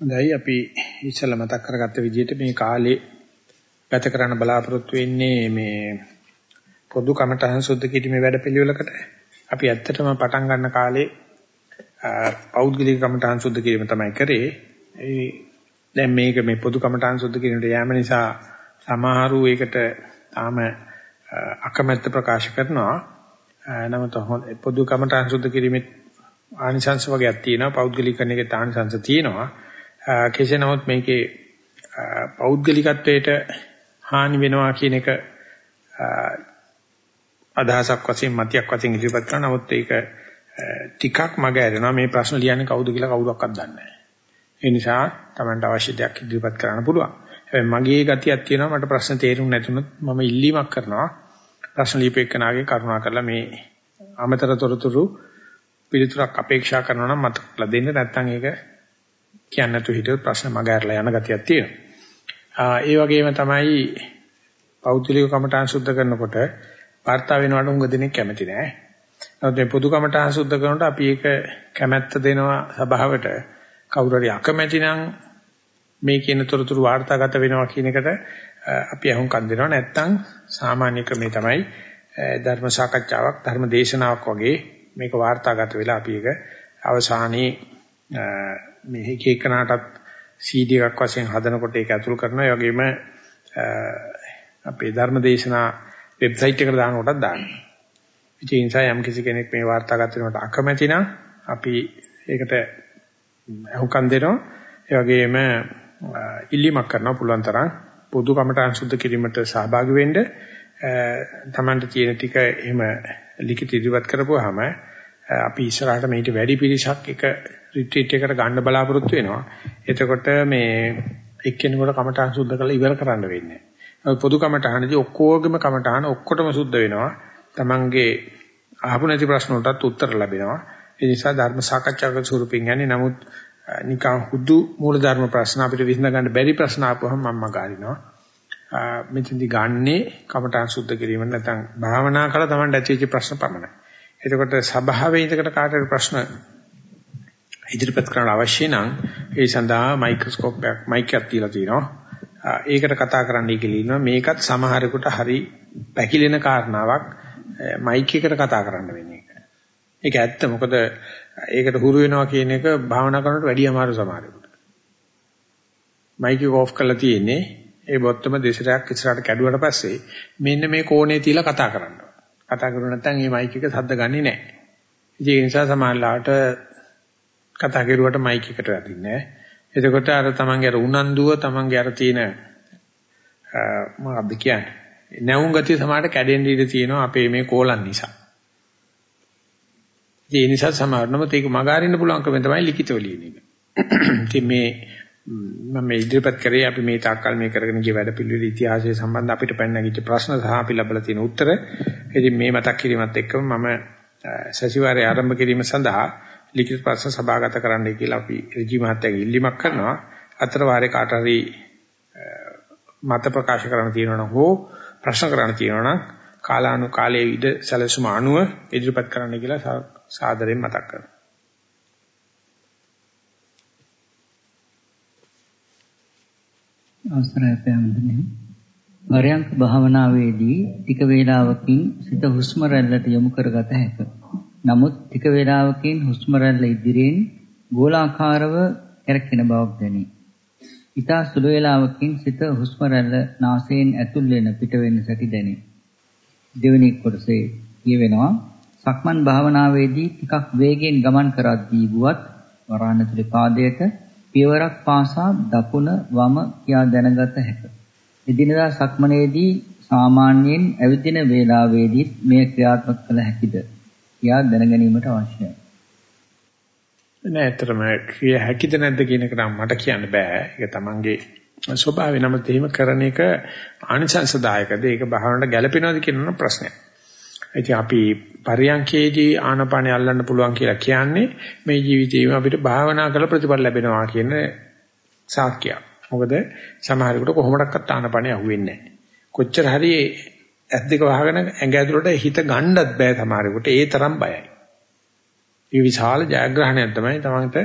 හොඳයි අපි ඉස්සෙල්ලා මතක් කරගත්ත විදිහට මේ කාලේ ගත කරන්න බලාපොරොත්තු වෙන්නේ මේ පොදු කමඨහං සුද්ධ කිරීමේ වැඩපිළිවෙලකට. අපි ඇත්තටම පටන් ගන්න කාලේ පෞද්ගලික කමඨහං සුද්ධ කිරීම තමයි කරේ. ඒ දැන් මේක මේ පොදු කමඨහං සුද්ධ කිරීමට යෑම නිසා සමහරු ඒකට තාම අකමැත්ත ප්‍රකාශ කරනවා. නමුත් පොදු කමඨහං සුද්ධ කිරීමේ ආනිසංශ වගේක් තියෙනවා. පෞද්ගලිකණයේ ආනිසංශ තියෙනවා. කෙසේ නමුත් මේකේ පෞද්ගලිකත්වයට හානි වෙනවා කියන එක අදහසක් වශයෙන් මතියක් වශයෙන් ඉදිරිපත් කරනවා. නමුත් ඒක ටිකක් මග ඇරෙනවා. මේ ප්‍රශ්න ලියන්නේ කවුද කියලා කවුරක්වත් දන්නේ නැහැ. ඒ නිසා Tamanට අවශ්‍ය දෙයක් ඉදිරිපත් කරන්න පුළුවන්. හැබැයි මගේ ගතියක් තියෙනවා මට ප්‍රශ්න තේරුම් නැතුනොත් මම ඉල්ලීමක් කරනවා. ප්‍රශ්න ලියපෙන්නාගේ කරුණා කරලා මේ අමතර තොරතුරු පිළිතුරක් අපේක්ෂා කරනවා නම් මතකලා දෙන්න නැත්නම් ඒක කියන්නේ නැතුව හිටියොත් ප්‍රශ්න මග ඇරලා යන ගතියක් තියෙනවා. ඒ වගේම තමයි පෞද්ගලික කමඨාන් සුද්ධ කරනකොට වාර්තා වෙනවට උඟ දෙනෙක් කැමති නෑ. නමුත් මේ පොදු කමඨාන් සුද්ධ කරනකොට අපි ඒක කැමැත්ත දෙනවා සභාවට කවුරු හරි අකමැති නම් මේ කියන තොරතුරු වාර්තාගත වෙනවා කියන එකට අපි අහුම්කම් දෙනවා නැත්නම් සාමාන්‍ය ක්‍රමේ තමයි ධර්ම සාකච්ඡාවක් ධර්ම දේශනාවක් වගේ මේක වාර්තාගත වෙලා අපි ඒක අවසානයේ මේ එක එකනටත් CD එකක් වශයෙන් හදනකොට ඒක ඇතුල් කරනවා. ඒ වගේම අපේ ධර්මදේශනා වෙබ්සයිට් එකට දාන කොටත් දානවා. ඒ නිසා යම් කිසි කෙනෙක් මේ වාර්තාගත වෙනකොට අකමැති නම් අපි ඒකට අහුම්කම් දෙනවා. ඒ වගේම ඉල්ලීමක් කරනවා පුළුවන් තරම් පොදු කමටහන් සුද්ධ කිරීමට සහභාගී වෙන්න. තමන්ට තියෙන ටික එහෙම ලිඛිත ඉදිරිපත් කරපුවාම අපි ඉස්සරහට මේිට වැඩි පිරිසක් එක රිට්‍රීට් එකකට ගන්න බලාපොරොත්තු වෙනවා. එතකොට මේ එක්කෙනෙකුට කමඨාන් සුද්ධ කරලා ඉවර කරන්න වෙන්නේ නැහැ. පොදු කමඨානදී ඔක්කොගේම කමඨාන ඔක්කොටම සුද්ධ වෙනවා. Tamange අහපු නැති ප්‍රශ්න වලටත් උත්තර ලැබෙනවා. ඒ නිසා ධර්ම සාකච්ඡාවක ස්වරූපින් යන්නේ නමුත් නිකන් හුදු මූල ධර්ම ප්‍රශ්න අපිට විසඳ ගන්න බැරි ප්‍රශ්න ආපුවම මම ගාරිනවා. මෙතෙන්දි ගන්නේ කමඨාන් සුද්ධ කිරීම නැත්නම් භාවනා කරලා Tamanට ඇතිවෙච්ච ප්‍රශ්න පමණයි. එතකොට සභාවේ ඉඳකට කාටද ප්‍රශ්න ඉදිරිපත් කරන්න අවශ්‍ය නම් ඒ සඳහා මයික්‍රොස්කෝප් එකක් මයික් එකක් තියලා තියෙනවා. ඒකට කතා කරන්නයි කියලා ඉන්නවා. මේකත් සමහරෙකුට හරි පැකිලෙන කාරණාවක් මයික් එකට කතා කරන්න වෙන්නේ. ඒක ඇත්ත. මොකද ඒකට හුරු වෙනවා කියන එක භාවනා කරනකොට වැඩි අමාරු සමහරෙකුට. මයික් එක ඕෆ් කරලා තියෙන්නේ ඒ බොත්තම දෙසරයක් ඉස්සරහට කැඩුවට පස්සේ මෙන්න මේ කෝණේ තියලා කතා කරන්න. කතා කරුවා නැත්නම් මේ මයික් එක සද්ද ගන්නේ නැහැ. ඒ නිසා සමහරලාට කතා කරුවට මයික් එකට වැදින්නේ නැහැ. එතකොට අර තමන්ගේ අර උනන්දුව තමන්ගේ අර තියෙන මොකක්ද කියන්නේ? නැවුම් ගතිය සමහරට කැඩෙන්න ඉඩ තියෙනවා අපේ මේ කෝලන් නිසා. ඒ නිසා සමහරනම ඒක මගහරින්න පුළුවන් කම තමයි ලිඛිතව ලියන එක. ඉතින් මේ මම ඉදිරිපත් කරේ අපි මේ තාක්කල් මේ කරගෙන ගිය වැඩ පිළිවෙල ඉතිහාසය සම්බන්ධ අපිට පැනනගිච්ච ප්‍රශ්න සහ අපි ලැබලා තියෙන උත්තර. ඉතින් මේ මතක් කිරීමත් එක්කම මම සතිವಾರය ආරම්භ කිරීම සඳහා ලිඛිත ප්‍රශ්න සභාගත කරන්නයි කියලා අපි රජී මහත්තයාගේ ඉල්ලීමක් කරනවා. අතර වාරේ කාට හරි මත ප්‍රකාශ කරන්න තියෙනවා නම් හෝ ප්‍රශ්න කරන්න තියෙනවා නම් කාලානු කාලයේ ඉද සැලසුම අනුව ඉදිරිපත් කරන්න කියලා සාදරයෙන් මතක් කරනවා. අවසරයි පැමිණෙන්නේ. පරයන්ක භාවනාවේදී ටික වේලාවකින් සිත හුස්ම රැල්ලට යොමු කරගත හැකිය. නමුත් ටික වේලාවකින් හුස්ම රැල්ල ඉදිරියෙන් ගෝලාකාරව කැරකෙන බවක් දැනේ. ඊතා සුළු වේලාවකින් සිත හුස්ම රැල්ල නාසයෙන් ඇතුල් වෙන පිට වෙන සැටි දැනේ. දෙවෙනි කොටසේ කියවෙනවා සක්මන් භාවනාවේදී ටිකක් වේගෙන් ගමන් කරද්දී වුවත් වරාණතුලේ පාදයට පියවරක් පාසා දකුණ වම කියා දැනගත හැකිය. එදිනදා සක්මනේදී සාමාන්‍යයෙන් ඇවිදින වේලාවේදී මේ ක්‍රියාත්මක කළ හැකිද කියා දැනගැනීමට අවශ්‍යයි. නෑ ඇත්තටම ක්‍රිය හැකිද නැද්ද කියන එක නම් මට කියන්න බෑ. ඒක තමන්ගේ ස්වභාවය නම් තේම කරන එක ආනිසංසදායකද ඒක භාවනාවට ගැළපෙනවද කියන ප්‍රශ්නයක්. ඉතින් අපි පරියන්කේදී ආනපානෙ අල්ලන්න පුළුවන් කියලා කියන්නේ මේ ජීවිතේම අපිට භාවනා කළ ප්‍රතිඵල ලැබෙනවා කියන සාක්කයක්. මොකද සමහරෙකුට කොහොමඩක්වත් ආනපානෙ අහුවෙන්නේ නැහැ. කොච්චර හරි ඇස් දෙක වහගෙන ඇඟ ඇතුළට හිත ගන්නත් බෑ සමහරෙකුට ඒ තරම් බයයි. ඒ විශාල ජයග්‍රහණයක් තමයි තමන්ට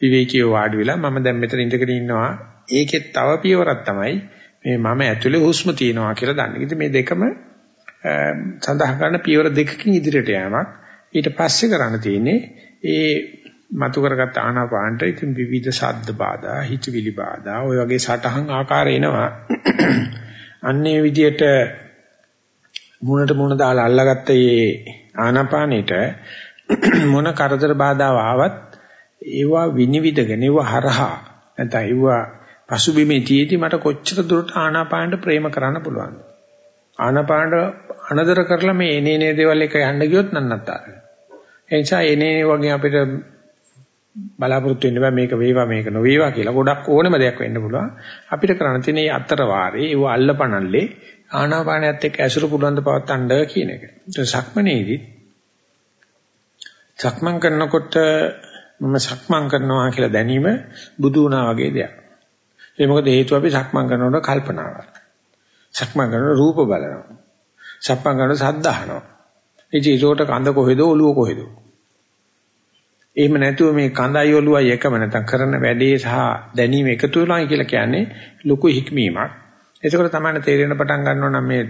විවේකීව වාඩි වෙලා මම දැන් මෙතන ඉඳගෙන ඉන්නවා. ඒකෙත් තව පියවරක් තමයි මේ මම ඇතුලේ හුස්ම තියනවා කියලා දන්නේ. ඉතින් මේ දෙකම සඳහන් කරන පියවර දෙකකින් ඉදිරියට යෑමක්. ඊට පස්සේ කරන්න තියෙන්නේ ඒ මතු කරගත්ත ආනාපානට ඉතින් විවිධ ශබ්ද බාධා, හිතවිලි බාධා, ওই වගේ සටහන් ආකාර එනවා. අන්නේ විදියට මුණට මුණ දාලා අල්ලගත්ත මේ ආනාපානෙට මොන කරදර බාධා ආවත් ඒවා විනිවිදගෙන ඒවා හරහා නැත්නම් ඒවා පසුබිමේ තියේදී මට කොච්චර දුරට ආනාපානට ප්‍රේම කරන්න පුළුවන්ද? ආනාපානට අනදර කරලා මේ එනේනේ දේවල් එක යන්න ගියොත් නන්නත්තර ඒ නිසා එනේනේ වගේ අපිට බලාපොරොත්තු වෙන්න බෑ මේක වේවා මේක නොවේවා කියලා. ගොඩක් ඕනම දෙයක් වෙන්න පුළුවන්. අපිට කරන්න තියෙන මේ අතර වාරේ ඒව අල්ලපනල්ලේ ආනාපානයත් එක්ක ඇසුරු පුළුවන් ද පවත්තන්න කියන එක. ඒක සක්මනේදී සක්මන් කරනකොට මම සක්මන් කරනවා කියලා දැනීම බුදු වුණා වගේ දෙයක්. ඒ මොකද හේතුව අපි සක්මන් කරනකොට කල්පනාවක්. සක්මන් කරනකොට රූප බලනවා. සක්මන් කරනකොට සද්ද අහනවා. ඉතින් ඒකට කඳ කොහෙද ඔළුව කොහෙද? එහෙම නැතුව මේ කඳයි ඔළුවයි එකම නැත්නම් කරන වැඩේ සහ දැනීම එකතු වෙනවා කියලා කියන්නේ ලොකු හික්මීමක්. එතකොට තමයි තේරෙන පටන් ගන්නවා නම් මේ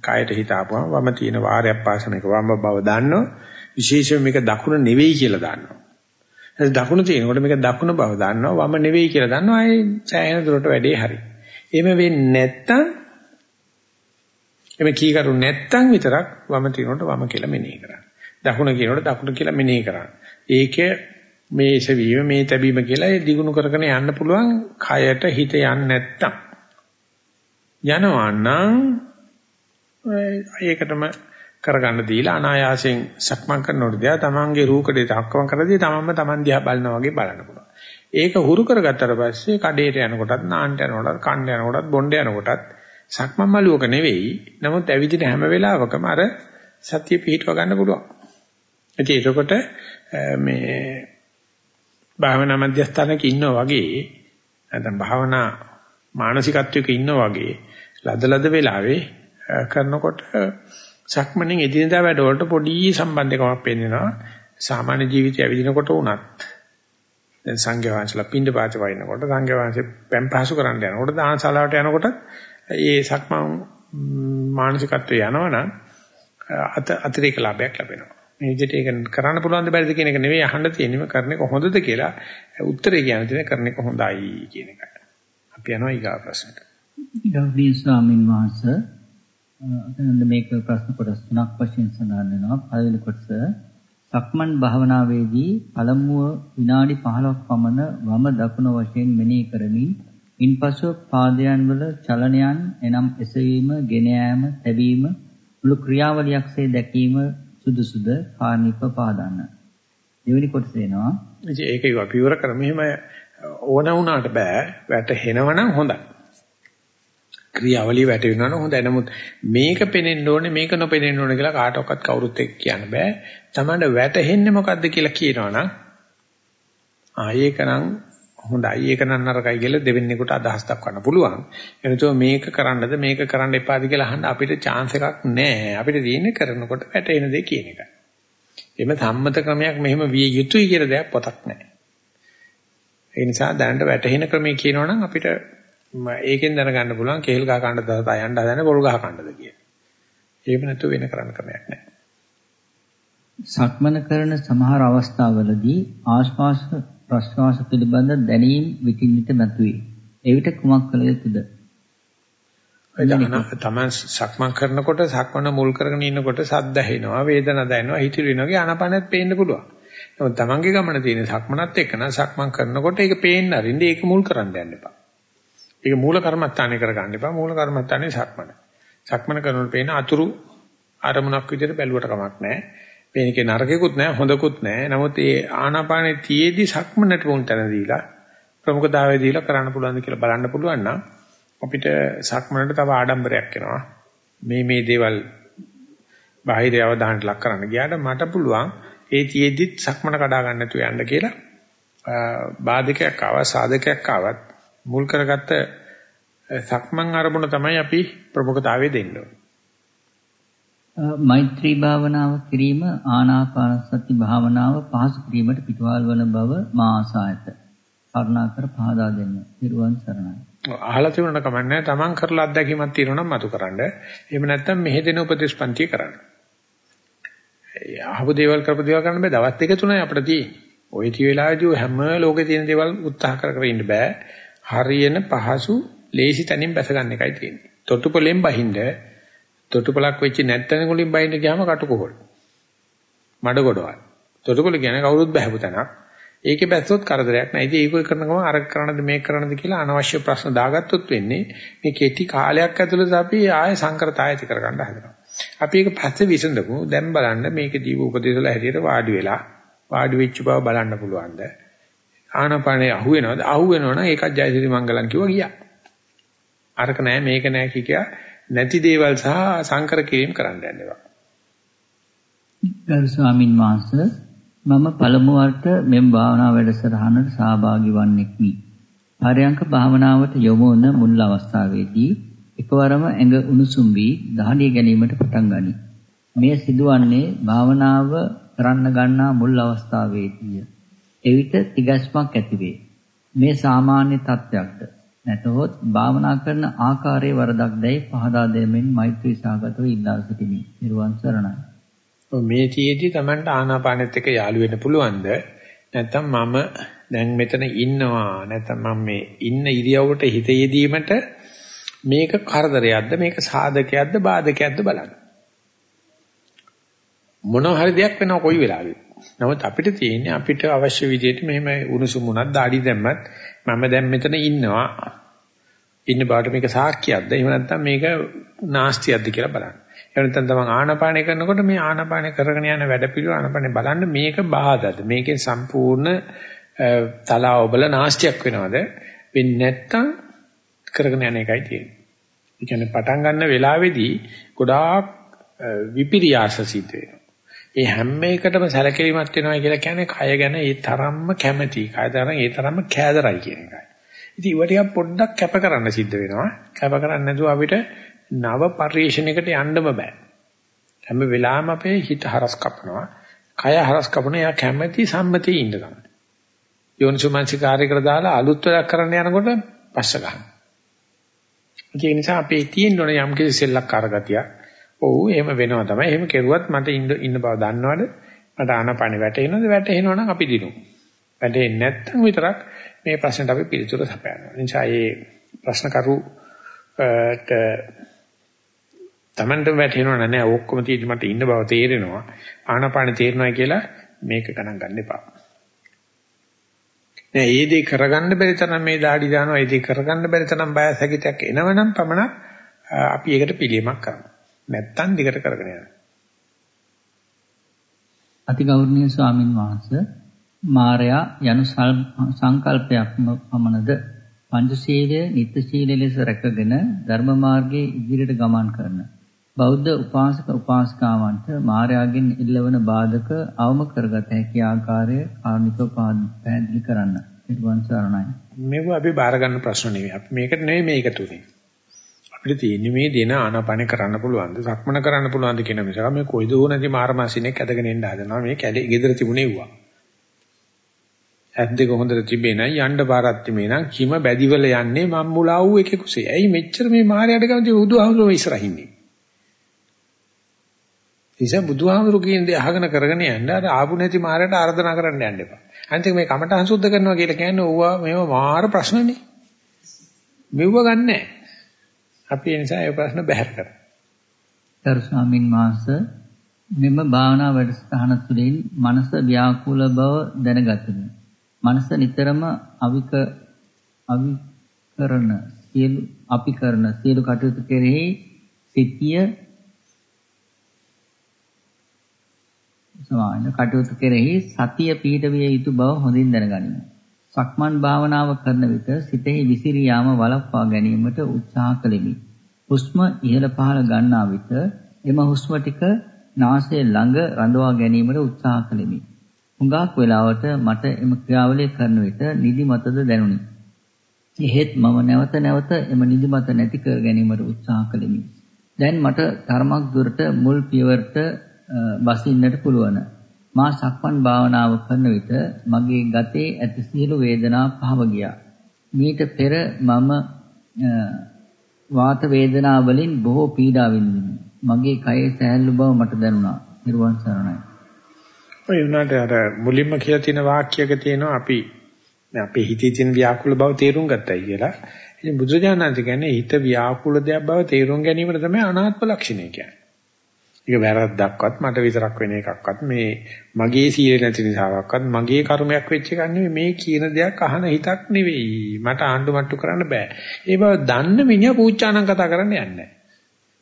කායට හිත ආපුවම වම තියෙන වාරයක් පාසන එක වම බව දන්නෝ විශේෂයෙන් මේක දකුණ නෙවෙයි කියලා දන්නවා. ඒ දකුණ තියෙනකොට මේක දකුණ බව දන්නවා වම නෙවෙයි කියලා දන්නවා. ඒ සෑහෙන දුරට වැඩේ හරි. එහෙම වෙන්නේ නැත්තම් එමෙ කී කරු නැත්තම් විතරක් වම තියෙනකොට වම කියලා මෙනෙහි කරන්න. දකුණ කියනකොට දකුණ කියලා මෙනෙහි කරන්න. ඒකේ මේ එසවීම මේ තැබීම කියලා ඒ දිගුණු කරගෙන යන්න පුළුවන් කයට හිත යන්නේ නැත්තම්. යනවා නම් ඒකටම කරගන්න දීලා අනායාසයෙන් සක්මන් කරනකොට දිහා තමන්ගේ රූකඩේ තක්කම කරදී තමන්ම තමන් දිහා බලනවා වගේ බලන්න පුළුවන්. ඒක හුරු කරගත්තට පස්සේ කඩේට යනකොටත් නාන්න යනකොටත් කන්න යනකොටත් බොණ්ඩ යනකොටත් සක්මන් මළුවක නෙවෙයි. නමුත් ඇවිදින හැම වෙලාවකම අර සතිය පිහිටව ගන්න පුළුවන්. ඉතින් ඒකකොට මේ භාවනා මධ්‍යස්ථානක ඉන්නා වගේ නැත්නම් භාවනා මානසිකත්වයක ඉන්නා වගේ ලදලද වෙලාවේ කරනකොට සක්මණෙන් එදිනදා වැඩවලට පොඩි සම්බන්ධකමක් පෙන්වෙනවා සාමාන්‍ය ජීවිතය ඇවිදිනකොට උනත් දැන් සංඝයා වහන්සේලා පින්ඳ පාත වයින්නකොට සංඝයා වහන්සේ පෙම් පහසු කරන්න යනකොට දානශාලාවට යනකොට ඒ සක්මන් මානසිකත්වය යනවනම් අතිරේක ලාභයක් ලැබෙනවා. මේ විදිහට ඒක කරන්න පුළුවන් ද බැරිද කියන එක නෙවෙයි අහන්න තියෙන්නේ කරන එක හොඳද කියලා උත්තරේ කියන දේ කරන එක හොඳයි කියන එකයි. අපි යනවා ඊගා ප්‍රශ්නට ගෞරවනීය ස්වාමින් වහන්සේ අතන මේක ප්‍රශ්න කොටස් තුනක් වශයෙන් සඳහන් වෙනවා. පළවෙනි කොටස සක්මන් භාවනාවේදී පළමුව විනාඩි 15ක් පමණ වම දකුණ වශයෙන් මෙනෙහි කරමින් ඉන්පසු පාදයන් වල චලනයන් එනම් එසවීම, ගෙන යාම, තැබීම මුළු ක්‍රියාවලියක්සේ දැකීම සුදුසුද කාර්නික පාදන්න. දෙවෙනි කොටස එනවා. ඉතින් ඒක විවර කරමු. එහෙම ඕන වුණාට බෑ. වැටහෙනවනම් හොඳයි. ක්‍රියාවලිය වැටෙනවා නම් හොඳයි. නමුත් මේක පෙනෙන්න ඕනේ මේක නොපෙනෙන්න ඕනේ කියලා කාටවත් කවුරුත් එක්ක කියන්න බෑ. තමන්ට වැටෙන්නේ මොකද්ද කියලා කියනවනම් ආයේකනම් හොඳයි ඒක නම් නරකයි කියලා දෙවෙන්නේකට අදහස් දක්වන්න පුළුවන්. එනතෝ මේක කරන්නද මේක කරන්න එපාද කියලා අහන්න අපිට chance එකක් නැහැ. අපිට තියෙන්නේ කරනකොට වැටෙන දේ කියන එකයි. එimhe සම්මත ක්‍රමයක් මෙහෙම විය යුතුයි කියලා දෙයක් පොතක් නැහැ. ඒ නිසා දැනට වැටෙන ක්‍රමයේ කියනවනම් අපිට ඒකෙන් දැනගන්න පුළුවන් කේල් ගහ කන්න දතා යන්න හදන පොල් ගහ කන්නද කියලා. එහෙම නැතුව වෙන කරන්න ක්‍රමයක් නැහැ. සක්මන කරන සමහර අවස්ථාවලදී ආශ්වාස ප්‍රශ්වාස පිළිබඳ දැනීම් විටින් විට මතුවේ. එවිට කුමක් කළ යුතුද? තමන් සක්මන් කරනකොට සක්මන මුල් කරගෙන ඉන්නකොට සද්ද ඇහෙනවා, වේදනා දැනෙනවා, හිතිරි වෙනවා වගේ ආනපනෙත් පේන්න පුළුවන්. නමුත් තමන්ගේ ගමන තියෙන සක්මනත් එක්ක නම් සක්මන් කරනකොට ඒක පේන්න අරින්න ඒක මුල් කරන්න යන්න එපා. ඒක මූල කර්මත්තානේ කරගන්න එපා. මූල කර්මත්තානේ සක්මන. සක්මන කරනකොට පේන අතුරු අරමුණක් විදිහට බැලුවට කමක් නැහැ. පේන එකේ නරකෙකුත් නැහැ, හොඳකුත් නැහැ. නමුත් ඒ ආනාපානේ තියේදී සක්මනට වුන් තැන දීලා ප්‍රමුඛතාවය දීලා කරන්න පුළුවන්ද කියලා බලන්න පුළුවන් නම් අපිට සක්මනට තව ආඩම්බරයක් එනවා. මේ මේ දේවල් බාහිර අවධානයට ලක් කරන්න ගියාට මට පුළුවන් ඒ තියේදිත් සක්මන කඩා ගන්න නැතුව යන්න කියලා බාධකයක් ආවා සාධකයක් ආවත් මුල් කරගත්ත සක්මන් අරමුණ තමයි අපි ප්‍රමුඛතාවය දෙන්න මෛත්‍රී භාවනාව කිරීම ආනාපාන සති භාවනාව පහසු කිරීමට පිටුවල් වන බව මා ආසා ඇත. කරුණාකර පහදා දෙන්න. පිරුවන් සරණයි. අහලා තිබුණා කමන්නේ තමන් කරලා අත්දැකීමක් තියෙනවා නම් මතු කරන්න. එහෙම නැත්නම් මෙහෙ දෙන උපදේශ පන්ති කරන්න. අහපු දේවල් කරපු දේවල් කරන්න බෑ. දවස් දෙක තුනයි අපිට තියෙන්නේ. ওই ටි වෙලාවේදී හැම ලෝකේ තියෙන දේවල් උත්සාහ කර කර ඉන්න බෑ. හරියන පහසු ලේසි තැනින් බැස ගන්න එකයි තියෙන්නේ. තොටුපළෙන් බහින්ද තොටුපළක් වෙච්ච නැත්තන වලින් බහින්න ගියාම කටුකොහල්. මඩ ගොඩවල්. තොටුපළ කියන්නේ කවුරුත් බහැපු තැනක්. ඒකේ බැස්සොත් කරදරයක් නෑ. ඉතින් ඒක කරන ගමන් අර කරනද මේක කරනද කියලා අනවශ්‍ය ප්‍රශ්න දාගත්තොත් වෙන්නේ මේ කෙටි කාලයක් ඇතුළත අපි ආය සංකරතායති කරගන්න හදනවා. අපි ඒක පස්සේ විසඳමු. දැන් බලන්න මේක ජීව උපදේශවල හැටියට වාඩි වෙලා වාඩි වෙච්ච බව බලන්න පුළුවන්ද? ආනපනේ අහු වෙනවද? අහු වෙනවනම් ඒකත් ජයසිරි මංගලම් කිව්වා ගියා. අරක නෑ මේක නෑ කිය නැති දේවල් සහ සංකර කිරීම කරන්න යනවා. ගරු ස්වාමින් වහන්සේ මම පළමු වරට මෙම් භාවනා වැඩසටහනට සහභාගී වන්නෙක්මි. පරයන්ක භාවනාවට යොමු වන මුල් අවස්ථාවේදී එකවරම ඇඟ උණුසුම් වී දහඩිය ගැනීමට පටන් ගනී. මේ සිදුවන්නේ භාවනාව කරන්න ගන්නා මුල් අවස්ථාවේදීය. එවිට තිගැස්මක් ඇතිවේ. මේ සාමාන්‍ය තත්ත්වයක්ද නැතහොත් භාවනා කරන ආකාරයේ වරදක් දැයි පහදා දෙමින් මෛත්‍රී සාගතව ඉල්ලා සිටිමි. නිර්වාණ සරණයි. මේ තියේදී Tamanට ආනාපානෙත් එක්ක යාළු වෙන්න පුළුවන්ද? නැත්නම් මම දැන් මෙතන ඉන්නවා නැත්නම් මම මේ ඉන්න ඉරියව්වට හිත යෙදීමට මේක කරදරයක්ද මේක සාධකයක්ද බාධකයක්ද බලන්න. මොනවා හරි දෙයක් වෙනවා කොයි වෙලාවෙත්. නමුත් අපිට තියෙන්නේ අපිට අවශ්‍ය විදිහට මෙහෙම උණුසුම් උනත් দাঁඩි දැම්මත් මම දැන් මෙතන ඉන්නවා. ඉන්න බාට මේක සාක්කියක්ද? එහෙම නැත්නම් මේක නාස්තියක්ද කියලා බලන්න. එහෙම නැත්නම් තමන් ආනාපානය කරනකොට මේ ආනාපානය කරගෙන යන වැඩ පිළිවෙල ආනාපානය බලන්න මේක බාධාද? මේකෙන් සම්පූර්ණ තලා ඔබල නාස්තියක් වෙනවද? වෙන්නේ නැත්නම් කරගෙන යන එකයි තියෙන්නේ. ඒ කියන්නේ පටන් ගන්න වෙලාවේදී ගොඩාක් විපිරියාස සිද්ධ වෙනවා. ඒ හැම එකටම සැලකිලිමත් වෙනවා කියලා කියන්නේ කය ගැන ඒ තරම්ම කැමැති, කය තරම් ඒ තරම්ම කෑදරයි කියන එකයි. ඉතින් ඒව ටිකක් පොඩ්ඩක් කැප කරන්න සිද්ධ වෙනවා. කැප කරන්නේ නැතුව අපිට නව පරිශ්‍රණයකට යන්නම බෑ. හැම වෙලාවෙම අපේ හිත හරස් කපනවා. කය හරස් කපන එයා කැමැති සම්මතියේ ඉන්න තමයි. යෝනිසුමංසිකාරයකට දාලා අලුත් වැඩක් කරන්න යනකොට පස්ස ගන්න. ඒ නිසා අපේ තියෙන්න ඕන යම් කිසි සෙල්ලක්කාර ගතියක් ඔව් එහෙම වෙනවා තමයි. එහෙම කෙරුවත් මට ඉන්න ඉන්න බව දන්නවද? මට ආනපන වැටෙනවද? වැටෙනවා නම් අපි දිනු. වැටෙන්නේ නැත්නම් විතරක් මේ ප්‍රශ්නට අපි පිළිතුර සපයනවා. නිසා මේ ප්‍රශ්න කරුට Tamanට වැටෙනව නෑ ඔක්කොම තියෙදි මට ඉන්න බව තේරෙනවා. ආනපන තේරෙනවා කියලා මේක ගණන් ගන්න එපා. නෑ ඒ දේ කරගන්න බැරි තරම් මේ দাঁඩි දානවා. ඒ දේ කරගන්න බැරි තරම් බය සැකිතක් එනවනම් පමණක් අපි ඒකට පිළියමක් කරනවා. නැත්තම් දිගට කරගෙන යන්න. අතිගෞරවනීය ස්වාමින් වහන්සේ මායя යනු සංකල්පයක්ම පමණද පංචශීලය නිත්‍යශීල ලෙස රැකගෙන ධර්ම මාර්ගයේ ඉදිරියට ගමන් කරන බෞද්ධ උපාසක උපාසිකාවන්ට මායාවෙන් ඉල්ලවන බාධක අවම කරගත හැකි ආකාරය කාර්මිකව පැහැදිලි කරන්න. ඊට සරණයි. මේක අපි බාර ගන්න ප්‍රශ්න නෙවෙයි. අපි මේකට නෙවෙයි මේක තුනේ. අපිට තියෙන්නේ මේ දෙන ආනාපාන කරන්න පුළුවන්ද සක්මන කරන්න පුළුවන්ද කියන මිසක මේ කොයිද නැති මාරමාසිනෙක් ඇදගෙන එන්න හදනවා මේ කැලේ ගෙදර තිබුණේව්වා ඇස් දෙක හොඳට තිබේ නම් යන්න පාරක් තිබේ නම් කිම බැදිවල යන්නේ මම් මුලා වූ එකේ කුසේ ඇයි මෙච්චර මේ මාරයට කැමති බුදුහාමුදුරුවෝ ඉස්සරහින්නේ ඉතින් බුදුහාමුදුරුවෝ කියන දේ අහගෙන කරගෙන යන්න අර ආපු නැති මාරයට ආර්දනා කරන්න යන්න එපා අනිත් මේ කමටහන් සුද්ධ කරනවා කියලා කියන්නේ ඕවා මේව මාර ප්‍රශ්නනේ මෙව්ව ගන්නෑ අපි ඒ නිසා ඒ ප්‍රශ්න බැහැර කරා. ගරු ස්වාමින් වහන්සේ මෙම භාවනා වැඩසටහන තුළින් මනස ව්‍යාකූල බව දැනගතුනි. මනස නිතරම අවික අවිකරන සියලු අපි කරන සියලු කටයුතු කෙරෙහි සිටිය සමාන කටයුතු කෙරෙහි සතිය පීඩවිය යුතු බව හොඳින් දැනගනිමු. සක්මන් භාවනාව කරන විට සිතෙහි විසිරී යාම වළක්වා ගැනීමට උත්සාහ කළෙමි. හුස්ම ඉහළ පහළ ගන්නා විට එම හුස්ම ටික නාසයේ ළඟ රඳවා ගැනීමට උත්සාහ කළෙමි. හුඟක් වෙලාවට මට එම ක්‍රියාවලිය කරන විට නිදිමතද දැනුනි. එහෙත් මම නැවත නැවත එම නිදිමත නැති කර ගැනීමට උත්සාහ කළෙමි. දැන් මට තරමක් දුරට මුල් පියවරට බසින්නට පුළුවන්. මා සක්මන් භාවනාව කරන විට මගේ ගතේ ඇති සියලු වේදනා පහව ගියා. මීට පෙර මම වාත වේදනා වලින් බොහෝ පීඩා විඳිමි. මගේ කයේ සෑහළු බව මට දැනුණා. නිර්වාණ සරණයි. ඔය උනාට අර මුලින්ම කියලා තියෙන වාක්‍යයක තියෙනවා අපි අපේ හිතේ තියෙන ව්‍යාකූල බව තේරුම් ගත්තයි කියලා. ඉතින් බුදුජානනාංශ කියන්නේ හිත ව්‍යාකූල දෙයක් බව තේරුම් ගැනීමට තමයි අනාත්ම ලක්ෂණය කියන්නේ. ඒක වැරද්දක්වත් මට විතරක් වෙන එකක්වත් මේ මගේ සීල නැති නිසාවක්වත් මගේ කර්මයක් වෙච්ච එකක් නෙවෙයි. මේ කියන දෙයක් අහන හිතක් නෙවෙයි. මට ආණ්ඩු මට්ටු කරන්න බෑ. ඒ බව දන්න මිනිහා පූජානම් කතා කරන්න යන්නේ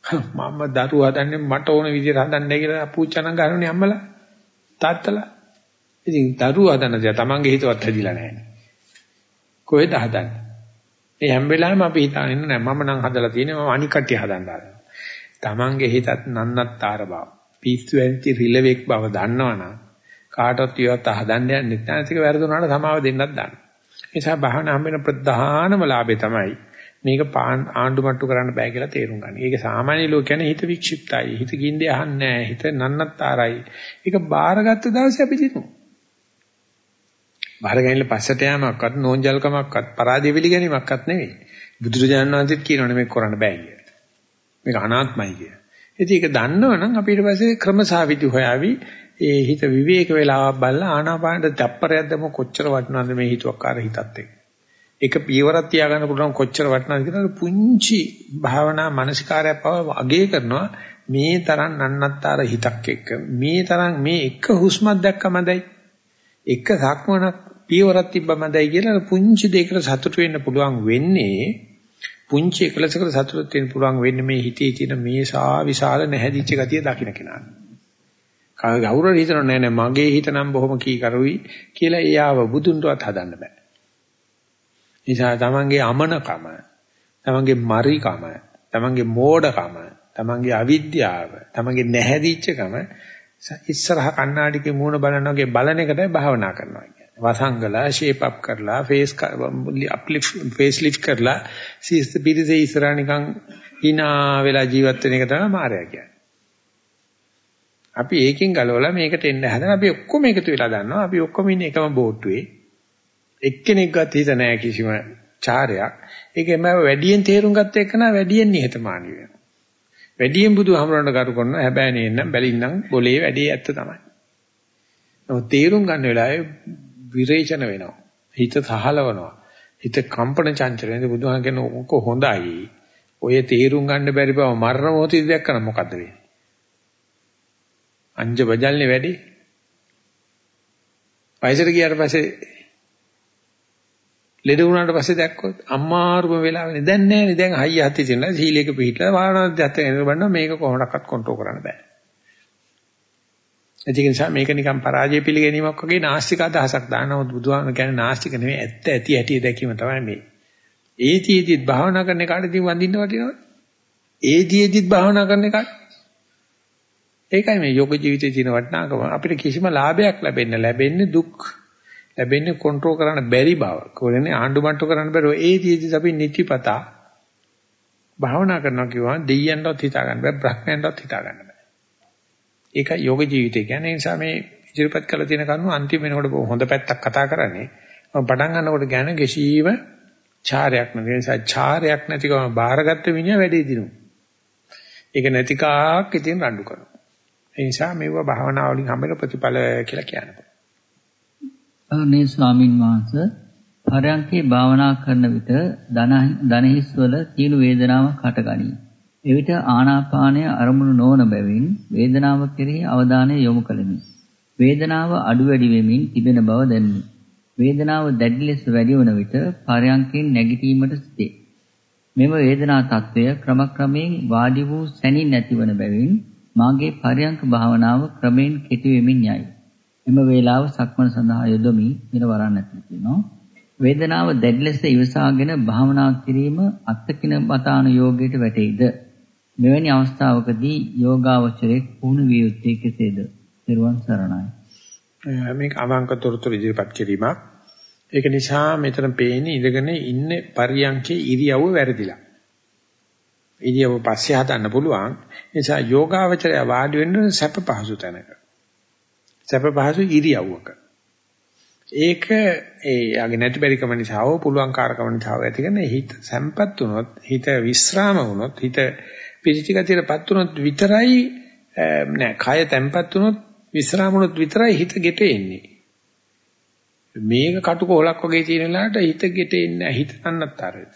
මම දරුවා හදන්නේ මට ඕන විදිහට හදන්නේ කියලා පූජානම් ගන්නනේ අම්මලා තාත්තලා. ඉතින් දරුවා හදන දේ තමන්ගේ හිතවත් හැදිලා නැහැ කොහෙද හදන්නේ? ඒ හැම වෙලාවෙම අපි හිතාගෙන නෑ මම නම් හදලා තියෙන්නේ මම අනික් කට්ටිය හදන්න හදනවා Tamange හිතත් නන්නත්තර බව. පිස්සු ඇන්ති රිලෙවෙක් බව දන්නවනම් කාටවත් ඉවත් හදන්න යන්නේ නැහැ. ඒක වැරදුනාට සමාව දෙන්නත් දන්න. ඒ නිසා භාවනා හම්බෙන ප්‍රධානම ලාභය තමයි මේක ආණ්ඩු මට්ටු කරන්න බෑ කියලා තේරුම් ගන්න. ඒක සාමාන්‍ය ලෝක කියන්නේ හිත වික්ෂිප්තයි. හිත ගින්දේ අහන්නේ නැහැ. හිත නන්නත්තරයි. ඒක බාරගත්ත දවසේ අපි දිනු. බාරගැනින්න පස්සට යෑමක්වත් නෝන්ජල්කමක්වත් පරාදේ පිළිගැනීමක්වත් නෙවෙයි. බුදුරජාණන් වහන්සේත් කියනවනේ මේක කරන්න බෑ කියලා. මේක අනාත්මයි කිය. ඉතින් ඒක දන්නවනම් අපි ඊට පස්සේ ක්‍රමසාවිදි හොයාවි ඒ හිත විවේක වෙලාවක් බලලා ආනාපානට තප්පරයක් දැම්ම කොච්චර වටිනවද මේ හිතුවක්කාර හිතත් එක්ක. ඒක පියවරක් තියාගන්න පුළුවන් කොච්චර වටිනවද කියලා පුංචි භාවනා මානසිකාරයක් පව අගේ කරනවා මේ තරම් නන්නත්තර හිතක් එක්ක මේ තරම් මේ එක හුස්මක් දැක්කමදයි එක සක්මනක් පියවරක් තිබ්බමදයි කියලා පුංචි දෙයකට සතුට වෙන්න පුළුවන් වෙන්නේ පුංචි එකලසකට සතුටුත් වෙන්න පුළුවන් වෙන්නේ මේ හිතේ තියෙන මේ සා විශාල නැහැදිච්ච ගතිය දකින්න කෙනාට. කවුරු හරි හිතනවා නෑ නෑ මගේ හිත නම් බොහොම කීකරුයි කියලා එයාව බුදුන්ටවත් හදන්න බෑ. නිසා තමන්ගේ අමනකම, තමන්ගේ මරිකම, තමන්ගේ මෝඩකම, තමන්ගේ අවිද්‍යාව, තමන්ගේ නැහැදිච්චකම ඉස්සරහ කණ්ණාඩිකේ මූණ බලන වගේ බලන එකටයි භාවනා කරනවා කියන්නේ. වසංගලා ෂේප් අප් කරලා ෆේස් අප්ලිෆ්ට් ෆේස් ලිෆ්ට් කරලා සීස්ත පිරිසේ ඉස්සරහ නිකන් hina වෙලා ජීවත් වෙන එක තමයි මායя කියන්නේ. අපි ඒකෙන් ගලවලා මේකට එන්න හදන අපි ඔක්කොම එකතු වෙලා දන්නවා. අපි ඔක්කොම ඉන්නේ එකම බෝට්ටුවේ එක්කෙනෙක්වත් හිත නැහැ කිසිම චාරයක්. ඒකෙම වැඩියෙන් තේරුම් ගත්ත එකන වැඩියෙන් නිහතමානී වෙනවා. වැඩියෙන් බුදුහමරණ කරු කරනවා හැබැයි නේනම් බැලින්නම් બોලේ වැඩි ඇත්ත තමයි. නමුත් තේරුම් ගන්න වෙලාවේ විරේචන වෙනවා. හිත සහලවනවා. හිත කම්පන චංචලෙන්ද බුදුහාම කියන ඕක හොඳයි. ඔය තීරුම් ගන්න බැරි බව මරණ මොහොතේ දැක්කම මොකද්ද වෙන්නේ? අංජ බජල්නේ වැඩි. වයසට ගියාට පස්සේ ලෙඩ වුණාට පස්සේ දැක්කොත් අම්මාරුම වෙලාවනේ දැන් නෑනේ දැන් හයිය හති තියෙනවා සීලයක පිළිහිట్లా වාහනවත් දැත්ත එන බන්න මේක කොහොමඩක්වත් කන්ට්‍රෝල් කරන්න බෑ ඒක නිසා මේක නිකන් පරාජය පිළිගැනීමක් වගේ නාස්තික අදහසක් දානවොත් බුදුහාම කියන්නේ නාස්තික නෙවෙයි ඇත්ත ඇති ඇටි දැකීම තමයි මේ. ඒතිෙදිත් භාවනා කරන කාටදී වඳින්න වටිනවද? ඒතිෙදිත් භාවනා කරන කාට? ඒකයි මේ යෝග ජීවිතයේ තියෙන වටිනාකම. අපිට කිසිම ලාභයක් ලැබෙන්නේ ලැබෙන්නේ දුක්. ලැබෙන්නේ කන්ට්‍රෝල් කරන්න බැරි බව. කොහොනේ ආණ්ඩු මට්ටු කරන්න බැරුව ඒතිෙදිත් අපි නිතිපතා භාවනා කරනවා කිව්වම දෙයියන්ටවත් හිතා ගන්න බෑ, බ්‍රහ්මයන්ටවත් හිතා ගන්න ඒක යෝග ජීවිතය කියන්නේ නිසා මේ ඉදිරිපත් කළ තියෙන කරුණු අන්තිම වෙනකොට හොඳ පැත්තක් කතා කරන්නේ මම පටන් ගන්නකොට කියන්නේ කිසිම චාරයක් නැති නිසා චාරයක් නැතිකම බාරගත්ත මිනිහා වැඩේ දිනු. ඒක නැති කාක් ඉතින් රණ්ඩු කරනවා. ඒ නිසා මේව භාවනා වලින් හම්බෙන ප්‍රතිඵල කියලා කියනවා. අනේ ස්වාමින් වහන්සේ පරයන්කේ භාවනා කරන විට දනහිස් වල තීන වේදනාවක් හටගනී. එවිට ආනාපානය අරමුණු නොවන බැවින් වේදනාව කෙරෙහි අවධානය යොමු කළෙමි. වේදනාව අඩු වැඩි වෙමින් තිබෙන බව දැනුනි. වේදනාව දැඩි ලෙස වැඩි වන විට පරයන්කෙන් නැගිටීමට සිටේ. මෙම වේදනා తත්වය ක්‍රමක්‍රමයෙන් වාඩි වූ සැනින් නැතිවන බැවින් මාගේ පරයන්ක භාවනාව ක්‍රමෙන් කෙටි වෙමින් යයි. එම වේලාව සක්මන සඳහා යොදමි කියලා වරන් නැති කියනවා. වේදනාව දැඩි ලෙස ඉවසාගෙන භාවනා කිරීම අත්කින මතාන යෝගයට වැටෙයිද? මෙවැනි අවස්ථාවකදී යෝගාවචරයේ පුහුණු විය යුත්තේ කෙසේද? ත්වන් සරණයි. මේක අවංක තොරතුරු ඉදිරිපත් කිරීමක්. ඒක නිසා මෙතන පේන්නේ ඉඳගෙන ඉන්න පරියන්කේ ඉරියව්ව වැරදිලා. ඉරියව්ව පස්සේ හදන්න පුළුවන්. ඒ නිසා යෝගාවචරය වාඩි වෙන්න සැප පහසු තැනක. සැප පහසු ඉරියව්වක. ඒක ඒ යගේ නැති බැරිකම නිසා හෝ පුළුවන් කාර්කම නිසා හෝ ඇති කරන හිත සැම්පත් වුණොත් හිත විස්්‍රාම වුණොත් හිත පිළිචිගතියටපත් වුණොත් විතරයි නෑ කය තැම්පත් වුණොත් විස්්‍රාම වුණොත් විතරයි හිත ගෙට එන්නේ මේක කටුකොලක් වගේ තියෙන වෙලාවට හිත ගෙට එන්නේ හිත නන්නතරයි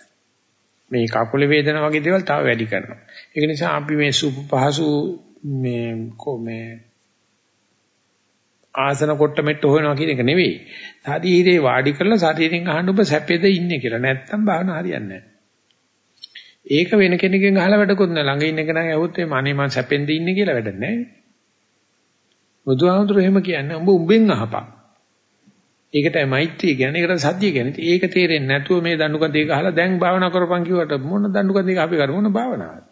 මේ කකුල වේදනා වගේ දේවල් තව වැඩි කරනවා ඒක නිසා අපි මේ සුප පහසු මේ මේ ආසන කොට මෙට්ට හොයනවා කියන එක නෙවෙයි. ශරීරේ වාඩි කරලා ශරීරයෙන් අහන්න ඔබ සැපෙද ඉන්නේ කියලා. නැත්තම් භාවනා හරියන්නේ ඒක වෙන කෙනකින් අහලා වැඩකුත් නෑ. ළඟ ඉන්න කෙනා ඇහුවොත් මේ අනේ මං සැපෙන්ද ඉන්නේ කියලා වැඩක් නෑ. බුදුහාමුදුරුවෝ එහෙම කියන්නේ උඹ උඹෙන් අහපන්. ඒකටයි මෛත්‍රිය කියන්නේ. ඒකට සත්‍ය කියන්නේ. ඒක තේරෙන්නේ නැතුව මේ දඬුකඳේ ගහලා දැන් භාවනා කරපන් කිව්වට මොන දඬුකඳේ අපි කරමු මොන භාවනාවද?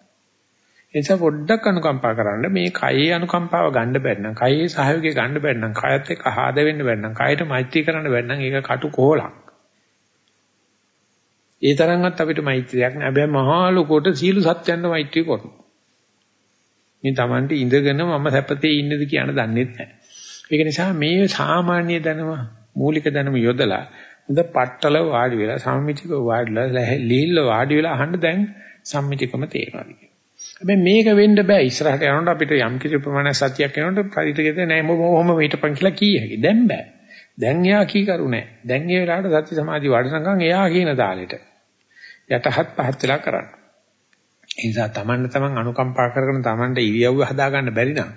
නිසා පොඩ්ඩක් අනුකම්පා කරන්න මේ කයේ අනුකම්පාව ගන්න බැරි නම් කයේ සහයෝගය ගන්න බැරි නම් කයත් එක්ක ආහද වෙන්න බැරි නම් කයට මෛත්‍රී කරන්න බැරි නම් ඒක කටු කොහලක්. ඒ තරම්වත් අපිට මෛත්‍රියක් නෑ. හැබැයි මහා ලෝකෝට සීල සත්‍යයන්ට මෛත්‍රී කරනවා. මේ Tamante ඉඳගෙන මම සැපතේ ඉන්නේද කියන දන්නේ නැහැ. ඒක නිසා මේ සාමාන්‍ය දැනුම මූලික දැනුම යොදලා හොඳ පట్టල වාඩි වෙලා සම්මිතික වාඩිලා ලීල්ල වාඩි වෙලා අහන්න දැන් සම්මිතිකම තේරෙනවා. හැබැයි මේක වෙන්න බෑ ඉස්සරහට යනකොට අපිට යම් කිසි ප්‍රමාණයක් සතියක් යනකොට පරිිතකෙද නෑ මොහොම හිටපන් කියලා කී හැකි. දැන් බෑ. දැන් එයා කී කරු නෑ. දැන් ඒ වෙලාවට සති සමාධි වඩනකම් එයා කියන තාලෙට යටහත් පහත් වෙලා කරන්න. ඒ නිසා Tamanne Taman අනුකම්පා කරගෙන Tamanට ඉරියව්ව හදාගන්න බැරි නම්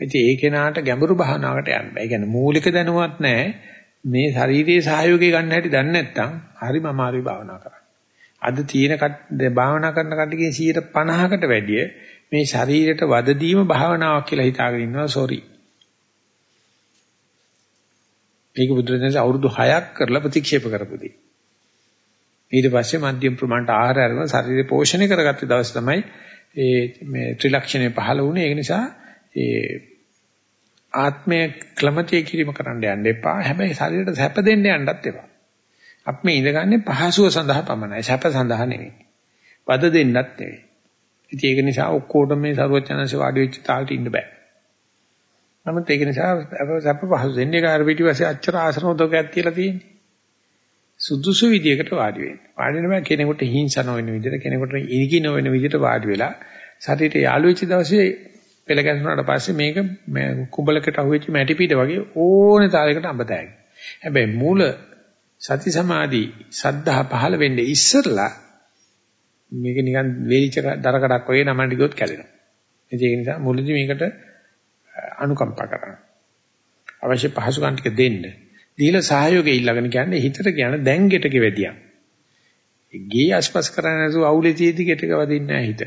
ඉතින් ඒ කෙනාට ගැඹුරු භාවනාවකට යන්න බෑ. ඒ කියන්නේ මූලික දැනුවත් නෑ. මේ ශාරීරික සහයෝගය ගන්න හැටි දන්නේ නැත්නම් හරිම අමාරුයි භාවනා කරන්න. අද තියෙන භාවනා කරන කට්ටියගේ 50කට වැඩිය මේ ශරීරයට වද දීම භාවනාවක් කියලා හිතාගෙන ඉන්නවා සෝරි. මේක බුදුරජාණන් අවුරුදු 6ක් කරලා ප්‍රතික්ෂේප කරපු දෙයක්. ඊට පස්සේ මධ්‍යම ප්‍රමාණයට ආහාර අරගෙන ශරීරය පෝෂණය කරගත්ත දවස් තමයි ඒ මේ ත්‍රිලක්ෂණය පහළ වුණේ. ඒ නිසා ඒ ආත්මය ක්ලමතිය කිරීම කරන්න යන්න එපා. හැබැයි ශරීරයට සැප දෙන්න යන්නත් එපා. අපි මේ ඉඳගන්නේ පහසුව සඳහා පමණයි. සැප සඳහා නෙවෙයි. වද දෙන්නත් නෙවෙයි. ඉතින් ඒක නිසා ඔක්කොටම මේ සරුවචනanse වාඩි වෙච්ච තාලට ඉන්න බෑ. නමුත් ඒක නිසා සැප පහසු දෙන්නේ කාර පිටිපස්සේ අච්චර ආසන උදකයක් තියලා තියෙන්නේ. සුදුසු විදියකට වාඩි වෙන්න. වාඩි වෙන බෑ කෙනෙකුට හිංසන වෙන විදිහට කෙනෙකුට ඉනිකි නොවන විදිහට වාඩි වෙලා ශරීරය යාළු වෙච්ච දවසේ පෙළ ගැසුණාට පස්සේ මේක කුඹලකට අහුවෙච්ච මැටි පිට වගේ ඕනේ තාලයකට අඹතෑයි. හැබැයි මූල සති සමාධි සද්ධා පහළ වෙන්නේ ඉස්සරලා මේක නිකන් වේලිච්ච දරකඩක් වගේ නමන්න ගියොත් කැඩෙනවා. ඒක නිසා මුලදී මේකට අනුකම්පා කරන්න. අවශ්‍ය පහසුකම් ටික දෙන්න. දීලා සහයෝගය ඉල්ලගෙන කියන්නේ හිතට කියන දැන් ගෙට ගෙවදියා. ගේ අස්පස් කරන්නේ නැතුව අවුලේ තියෙදි ගෙට ගවදින්නේ නැහැ හිත.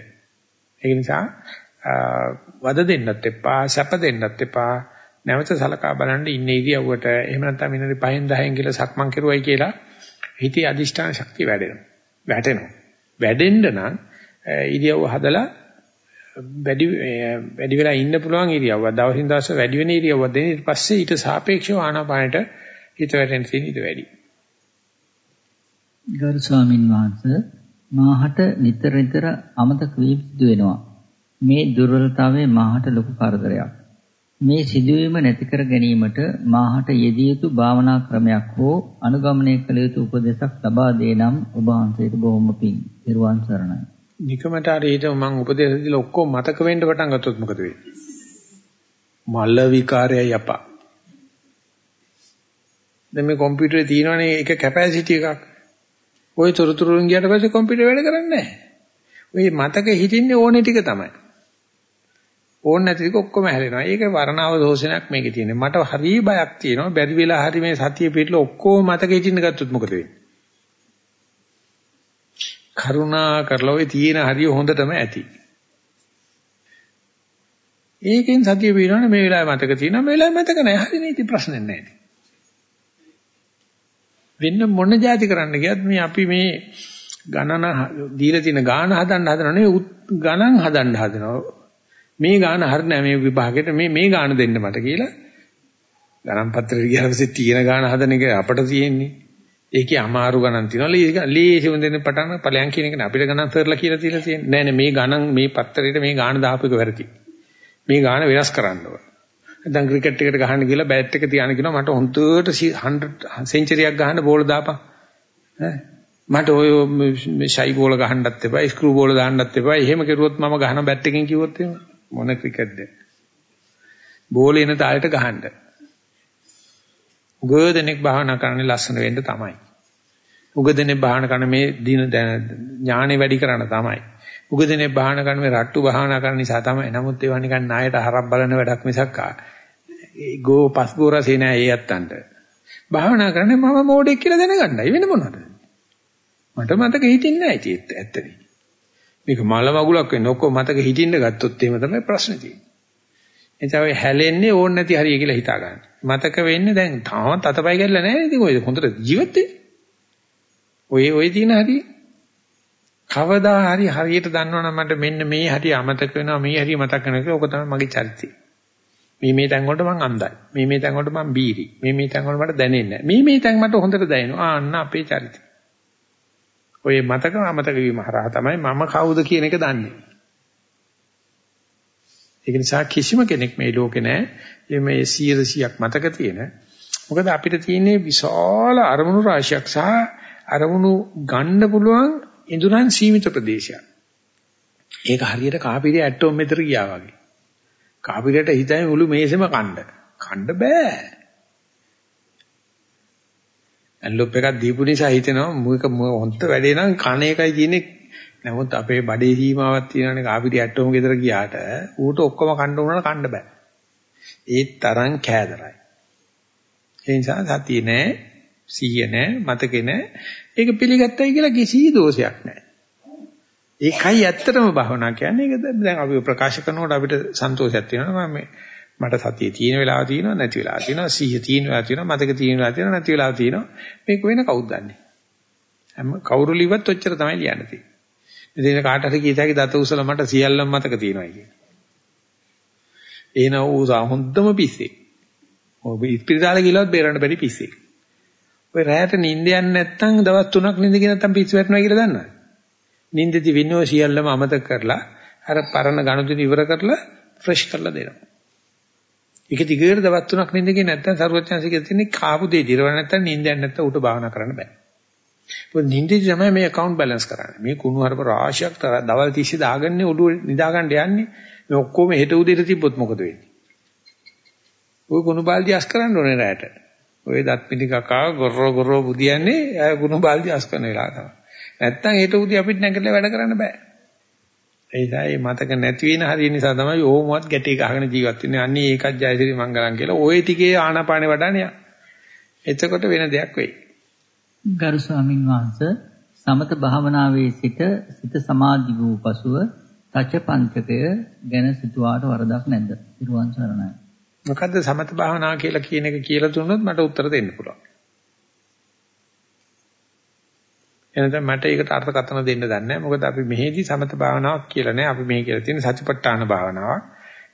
ඒ නිසා වද දෙන්නත් එපා, සැප දෙන්නත් එපා. නැවත සලකා බලන්න ඉන්නේ ඉරියව්වට එහෙම නැත්නම් විනාඩි 5න් 10න් කියලා සක්මන් කරුවයි කියලා හිතේ අදිෂ්ඨාන ශක්තිය වැඩෙනවා. වැටෙනවා. වැඩෙන්න නම් ඉරියව්ව හදලා වැඩි වැඩි වෙලා ඉන්න පුළුවන් ඉරියව්ව දවසින් දවස වැඩි වෙන ඉරියව්ව දෙන ඊට පස්සේ ඊට සාපේක්ෂව ආනාපානට හිත වැටෙන තියෙන ඊට වැඩි. ගරු ස්වාමින් වහන්සේ මාහට නිතර නිතර අමතක වී වෙනවා. මේ දුර්වලතාවය මාහට ලොකු කරදරයක්. මේ සිදුවීම නැති කර ගැනීමට මාහට යෙදිය යුතු භාවනා ක්‍රමයක් හෝ අනුගමනය කළ යුතු උපදේශක් ලබා දේ නම් ඔබ වහන්සේට බොහොම පිං. ඊරුවන් සරණයි. නිකමට හරියට මම උපදේශ දීලා ඔක්කොම මතක වෙන්න පටන් ගත්තොත් මොකද වෙන්නේ? මල විකාරයයි අපා. දැන් මේ කම්පියුටරේ තියෙනවනේ එක කැපැසිටි එකක්. ওই තොරතුරුන් ගියට පස්සේ කම්පියුටර් වැඩ කරන්නේ නැහැ. ওই මතක හිටින්නේ ඕනේ ටික තමයි. ඕන නැති ටික ඔක්කොම හැලෙනවා. ඒක වර්ණාව දෝෂණයක් මේකේ තියෙන්නේ. මට හරි බයක් තියෙනවා. බැරි වෙලා හරි මේ සතිය පිටලා ඔක්කොම මතකෙ ඉන්න ගත්තොත් මොකද වෙන්නේ? කරුණා කරලා ඔය තියෙන හරිය හොඳටම ඇති. ඒකෙන් සතිය පිරවන මේ වෙලාවේ මතක තියෙනවා මේ වෙලාවේ මතක නැහැ. හරි නේ ඉතින් ප්‍රශ්නයක් නැහැ. වෙන මොන જાති කරන්න ගියත් මේ අපි මේ ගණන දීලා තියෙන ගාන හදන්න හදනනේ ගණන් හදන්න හදනවා. මේ ගාන හරිනෑ මේ විභාගෙට මේ මේ ගාන දෙන්න මට කියලා ගණන් පත්‍රෙට ගියාම පස්සේ තියෙන ගාන හදන එක අපට තියෙන්නේ ඒකේ අමාරු ගණන් තියෙනවා. ලීසි වුන්දෙන පටන් ඵලයන් කියන එක අපිට ගණන් කරලා කියලා තියලා තියෙන්නේ. නෑ නෑ මේ ගණන් මේ පත්තරේට මේ ගාන දාපු එක වැරදි. මේ ගාන වෙනස් කරන්න ඕන. දැන් ක්‍රිකට් එකට ගහන්න ගිහලා බෑට් එක තියාන කියනවා මට හොඳට 100 සෙන්චරියක් ගහන්න බෝල දාපන්. ඈ මට ඔය ෂයි බෝල ගහන්නත් එපා, ස්ක්‍රූ බෝල දාන්නත් එපා. එහෙම කරුවොත් මම ගහන බැට් එකෙන් කිව්වොත් එහෙම මොන ක්‍රිකට්ද? බෝලේ එන තාලෙට ගහන්න. උගදෙනෙක් භාවනා කරන්නේ ලස්සන වෙන්න තමයි. උගදෙනෙක් භාවනා කරන මේ දින ඥානෙ වැඩි කරන්න තමයි. උගදෙනෙක් භාවනා කරන මේ රට්ටු භාවනා කරන නිසා තමයි. නමුත් ඒවා නිකන් ණයට හරක් බලන වැඩක් මිසක් ගෝ පස්බෝරසේ නෑ ඒ යත්තන්ට. භාවනා කරන්නේ මම මෝඩෙක් කියලා දැනගන්නයි වෙන මොනවද? මට මතක හිටින්නේ නැහැ ඉතින් ඇත්තනේ. මේක මල මගුලක් වෙන්නේ ඔක්කොම මතක හිටින්න ගත්තොත් එහෙම තමයි ප්‍රශ්නේ තියෙන්නේ. එතකොට ඔය හැලෙන්නේ ඕන නැති හරිය කියලා හිතා ගන්න. මතක වෙන්නේ දැන් තාමත් අතපය ගැල්ලා නැහැ ඉතින් ඔය හොඳට ජීවත් ඔය ඔය තියෙන හරිය කවදා හරි හරියට දන්නවනම් මට මෙන්න මේ හරිය අමතක වෙනවා මේ හරිය මතක වෙනවා ඕක තමයි මගේ චරිතය. මේ මේ තැන් වලට මං අන්දයි. මේ මේ තැන් වලට මං බීරි. මේ මේ තැන් වල මට දැනෙන්නේ නැහැ. මේ මේ තැන් මට හොඳට දැනෙනවා. ආ අන්න අපේ චරිතය. ඔය මතක අමතක වීම හරහා තමයි මම කවුද කියන එක දන්නේ. ඒක නිසා කිසිම කෙනෙක් මේ ලෝකේ නැහැ මේ 100ක් මතක තියෙන. මොකද අපිට තියෙන්නේ විශාල අරමුණු රාශියක් සහ අරමුණු ගන්න පුළුවන් ඉදurang සීමිත ප්‍රදේශයක්. ඒක හරියට කාපිරිය ඇටෝමීටර ගියා වගේ. කාපිරියට හිතයි මුළු මේසෙම කණ්ඩ. කණ්ඩ බෑ. ඇන්ලොප් එකක් දීපු නිසා හිතෙනවා මුක හොන්ත වැඩේ නම් කණ එකයි තියෙන්නේ. නමුත් අපේ බඩේ සීමාවක් තියෙනවානේ කාපිරි ඇට්ටෝම ගෙදර ගියාට ඌට ඔක්කොම කන්න උනන කන්න බෑ. ඒ තරම් කෑදරයි. ඒ නිසා සතිය නෑ, සීය නෑ, මතකේ නෑ. ඒක පිළිගත්තයි කියලා කිසි දෝෂයක් නෑ. ඒකයි ඇත්තටම භවනා කියන්නේ. ඒක දැන් අපි ප්‍රකාශ කරනකොට අපිට සන්තෝෂයක් තියෙනවා. මම මට සතිය තියෙන වෙලාව තියෙනවා නැති වෙලාව තියෙනවා සිහිය තියෙන වෙලාව තියෙනවා මතක තියෙන වෙලාව තියෙනවා නැති වෙලාව තියෙනවා මේක වෙන කවුද දන්නේ හැම කවුරු ලිව්වත් ඔච්චර තමයි ලියන්න තියෙන්නේ ඉතින් කාට හරි කීතයි දත උසල මට සියල්ලම මතක තියෙනවා කියන එන ඌසා හොඳම පිස්සේ ඔබ ඉස්පිරිතාල ගිලවත් බේරන්න බැරි පිස්සේ ඔය රැයට නිින්ද යන්නේ නැත්නම් දවස් 3ක් නිින්දගෙන නැත්නම් පිස්සු වැටෙනවා කියලා දන්නවද නිින්දදී විනෝ සියල්ලම අමතක කරලා අර පරණ ගණතුන ඉවර කරලා ෆ්‍රෙෂ් කරලා දෙනවා ඒක දිගට දවස් තුනක් නිින්දගෙන නැත්නම් සරුවචාන්සික තියෙන්නේ කාපු දෙය දිරව නැත්නම් නිින්දයක් නැත්නම් උට භාවනා කරන්න බෑ. මොකද නිින්දේදී තමයි මේ account balance කරන්නේ. මේ කුණු හරප රාශියක් දවල් 30 දාගන්නේ ඔළුව නිදා ගන්න යන්නේ. මේ ඔක්කොම හෙට උදේට තිබ්බොත් මොකද වෙන්නේ? ওই කුණු බාල්දි අස් කරන්න ඕනේ රැට. ඔය දත් පිටි කකා ගොරෝ ගොරෝ බුදියන්නේ අය කුණු බාල්දි අස් කරන වෙලාව තමයි. නැත්නම් හෙට උදේ අපිට නැගලා වැඩ කරන්න බෑ. ඒ නිසා මේ මතක නැති වෙන හරිය නිසා තමයි ඕමවත් ගැටි ගහගෙන ජීවත් වෙන්නේ. අන්නේ ඒකත් ජයසිරි මංගලම් කියලා. ওই ටිකේ ආනාපානේ වඩානේ. එතකොට වෙන දෙයක් වෙයි. ගරු ස්වාමින් වහන්සේ සමත භාවනාවේ සිට සිත සමාධි වූ පසුව තච පංචකය ගැන සිතුවාට වරදක් නැද්ද? ඊරුවන් සරණයි. මොකද්ද සමත භාවනාව කියලා කියන එක කියලා දුන්නොත් මට උත්තර දෙන්න පුළුවන්. එනනම් මට ඒකට අර්ථකථන දෙන්න දන්නේ නැහැ. මොකද අපි මෙහෙදි සමත භාවනාවක් කියලා නෑ. අපි මෙහි කියලා තියෙන සතිපට්ඨාන භාවනාවක්.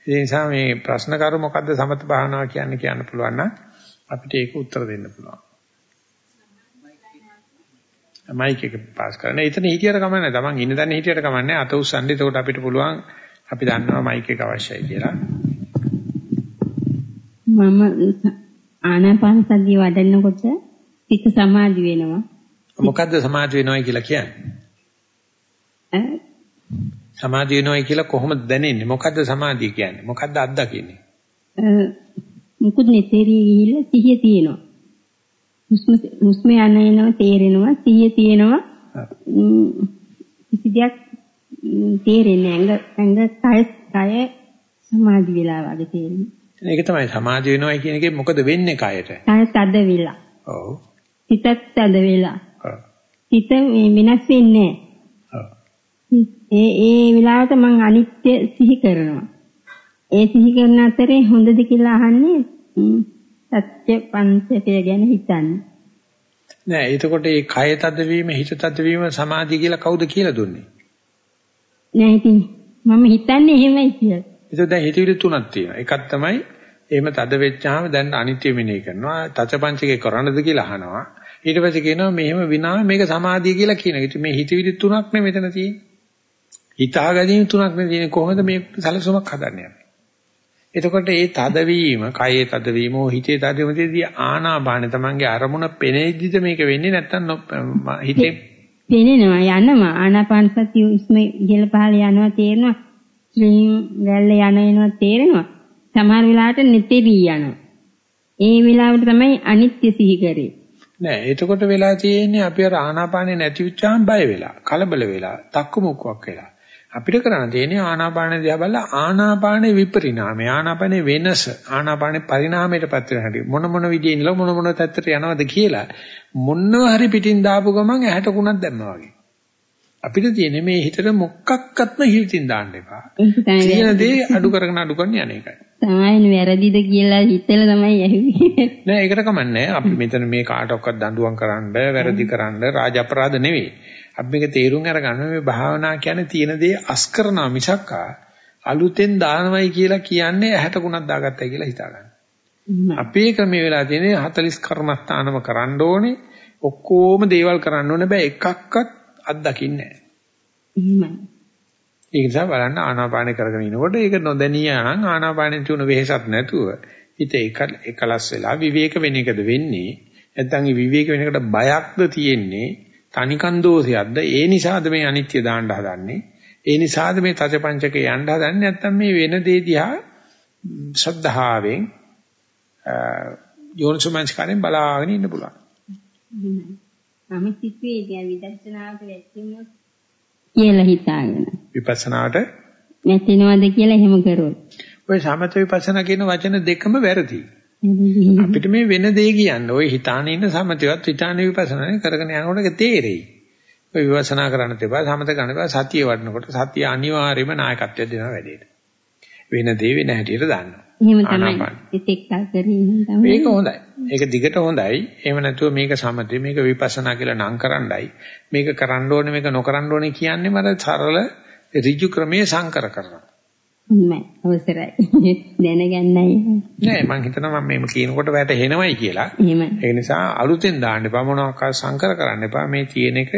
ඒ නිසා මේ ප්‍රශ්න කරු මොකද්ද සමත භාවනාව කියන්නේ කියන්න පුළුවන් නම් අපිට ඒක උත්තර දෙන්න පුළුවන්. මයික් එක පාස් කරන්න. එතන හිටියට කමන්නේ. Taman ඉන්න තැන හිටියට කමන්නේ. අත උස්සන්නේ. එතකොට අපිට පුළුවන් අපි දන්නවා මයික් එක අවශ්‍යයි කියලා. මම ආනාපාන සතිය වඩනකොට සිත සමාධි වෙනවා. මොකද්ද සමාධි වෙනවයි කියලා කියන්නේ? සමාධි වෙනවයි කියලා කොහොමද දැනෙන්නේ? මොකද්ද සමාධිය කියන්නේ? මොකද්ද අත්දකින්නේ? මුකුත් නැතේරි ගිහිල්ලා සිහිය තියෙනවා. හුස්ම හුස්ම යන එනවා තේරෙනවා සිහිය තියෙනවා. කිසි දෙයක් තේරෙන්නේ නැහැ. ඇඟ කය කය සමාධි වෙලා වගේ තේරෙනවා. ඒක තමයි සමාධි වෙනවයි කියන එකේ මොකද වෙන්නේ කයට? කය තද වෙලා. ඔව්. හිතත් තද වෙලා. හිත වෙනස් වෙන්නේ ඒ ඒ වෙලාවට මම අනිත්‍ය සිහි කරනවා. ඒ සිහි කරන අතරේ හොඳද කියලා අහන්නේ සත්‍ය පංචකය ගැන හිතන්නේ. නෑ එතකොට මේ කය තදවීම හිත තදවීම සමාධිය කියලා කවුද කියලා දුන්නේ? නෑ ඉතින් මම හිතන්නේ එහෙමයි කියලා. ඒක දැන් හිතවිලි තුනක් තියෙනවා. එකක් තමයි එහෙම තද වෙච්චාම දැන් අනිත්‍ය මෙනෙහි කරනවා. තච පංචකේ කරන්නද කියලා අහනවා. ඊට පස්සේ කියනවා මෙහෙම විනා මේක සමාධිය කියලා කියනවා. ඉතින් මේ හිතවිලි තුනක් නේ මෙතන තියෙන්නේ. හිතාගැනීම් තුනක් නේ තියෙන්නේ. කොහොමද මේ සැලසුමක් හදන්නේ? එතකොට මේ තදවීම, කයේ තදවීම, හිතේ තදවීමදී ආනාපාන තමන්ගේ අරමුණ පෙනෙද්දිද මේක වෙන්නේ නැත්තම් හිතේ පෙනෙනවා යනවා ආනාපාන සතිය උස්ම ඉහළ පහළ යනවා තේරෙනවා ශ්‍රීන් වැල්ල යන එනවා තේරෙනවා. සමහර වෙලාවට නිතෙවි යනවා. ඒ වෙලාවට තමයි අනිත්‍ය සිහි කරේ. නෑ එතකොට වෙලා තියෙන්නේ අපි අර ආනාපානේ නැති වෙච්චාම බය වෙලා කලබල වෙලා තක්කු මුක්කක් වෙලා. අපිට කරන්න තියෙන්නේ ආනාපාන දිහා බලලා ආනාපානේ විපරිණාමය ආනාපානේ වෙනස ආනාපානේ පරිණාමයටපත් වෙන හැටි. මොන මොන විදිහේ ඉන්නලා මොන මොන තත්ත්වයට යනවද කියලා මොනව හරි පිටින් දාපු ගමන් ඇහැට කුණක් දැම්මා වගේ. අපිට තියෙන්නේ මේ හිතට මොකක්වත්ම හිතින් දාන්න එපා. කියන දේ අඩු කරගෙන අඩු කරන යන එකයි. තමයි වැරදිද කියලා හිතලා තමයි ඇහුවේ. නෑ ඒකට කමන්නේ. අපි මෙතන මේ කාටවත් දඬුවම් කරන්න, වැරදි කරන්න, රාජ අපරාධ නෙවෙයි. අපි මේක තේරුම් අරගන්න මේ භාවනා කියන්නේ තියෙන දේ අස් කරනවා මිසක් අලුතෙන් දානවයි කියලා කියන්නේ ඇහැට කුණක් දාගත්තයි කියලා හිතා ගන්න. අපේ ක්‍රමයේ වෙලා තියෙන්නේ 40 කර්මස්ථානම කරන්න ඕනේ. ඔක්කොම දේවල් කරන්න ඕනේ බෑ එකක්වත් අත්දකින්නේ නැහැ. ඒ නිසා බලන්න ආනාපාන කරගෙන ඉනකොට ඒක නොදැනිය නම් ආනාපානෙන් තුන වෙහෙසක් නැතුව හිත එකලස් වෙලා විවේක වෙන එකද වෙන්නේ? නැත්නම් විවේක වෙන එකට බයක්ද තියෙන්නේ? තනිකන් දෝෂයක්ද? ඒ නිසාද මේ අනිත්‍ය දාන්න හදන්නේ? ඒ නිසාද මේ තජපංචකේ යන්න හදන්නේ? නැත්නම් මේ වෙන දේ දිහා ශ්‍රද්ධාවෙන් යෝනිසමංස්කාරයෙන් බලාගෙන ඉන්න පුළුවන් මම සිතුවේ විදර්ශනාවට වැටෙන්නොත් කියලා හිතාගෙන. විපස්සනාවට නැතිනවද කියලා එහෙම කරොත්. ඔය සමත විපස්සනා කියන වචන දෙකම වැරදි. අපිට මේ වෙන දේ කියන්න. ඔය හිතාන ඉන්න සමතයවත් හිතාන විපස්සනානේ කරගෙන යනකොට තේරෙයි. ඔය විපස්සනා කරන්න තිබා සමත ගන්න තිබා සතිය වඩනකොට සතිය අනිවාර්යයෙන්ම නායකත්වය දෙනවා වැඩේට. වෙන දේ වෙන හැටියට දාන්නවා. එහෙම තමයි. ඉතික් තමයි. මේක හොඳයි. ඒක දිගට හොඳයි. එහෙම නැතුව මේක සමතේ මේක විපස්සනා කියලා නම් කරන්නයි. මේක කරන්න ඕනේ මේක නොකරන්න ඕනේ කියන්නේ මට සරල ඍජු ක්‍රමයේ සංකර කරනවා. නෑ අවසරයි. දැනගන්නයි. නෑ මම හිතනවා මම මේ කියනකොට වැටහෙනවයි කියලා. ඒ නිසා අලුතෙන් දාන්න එපා මොනවාක් සංකර කරන්න එපා. මේ තියෙන එක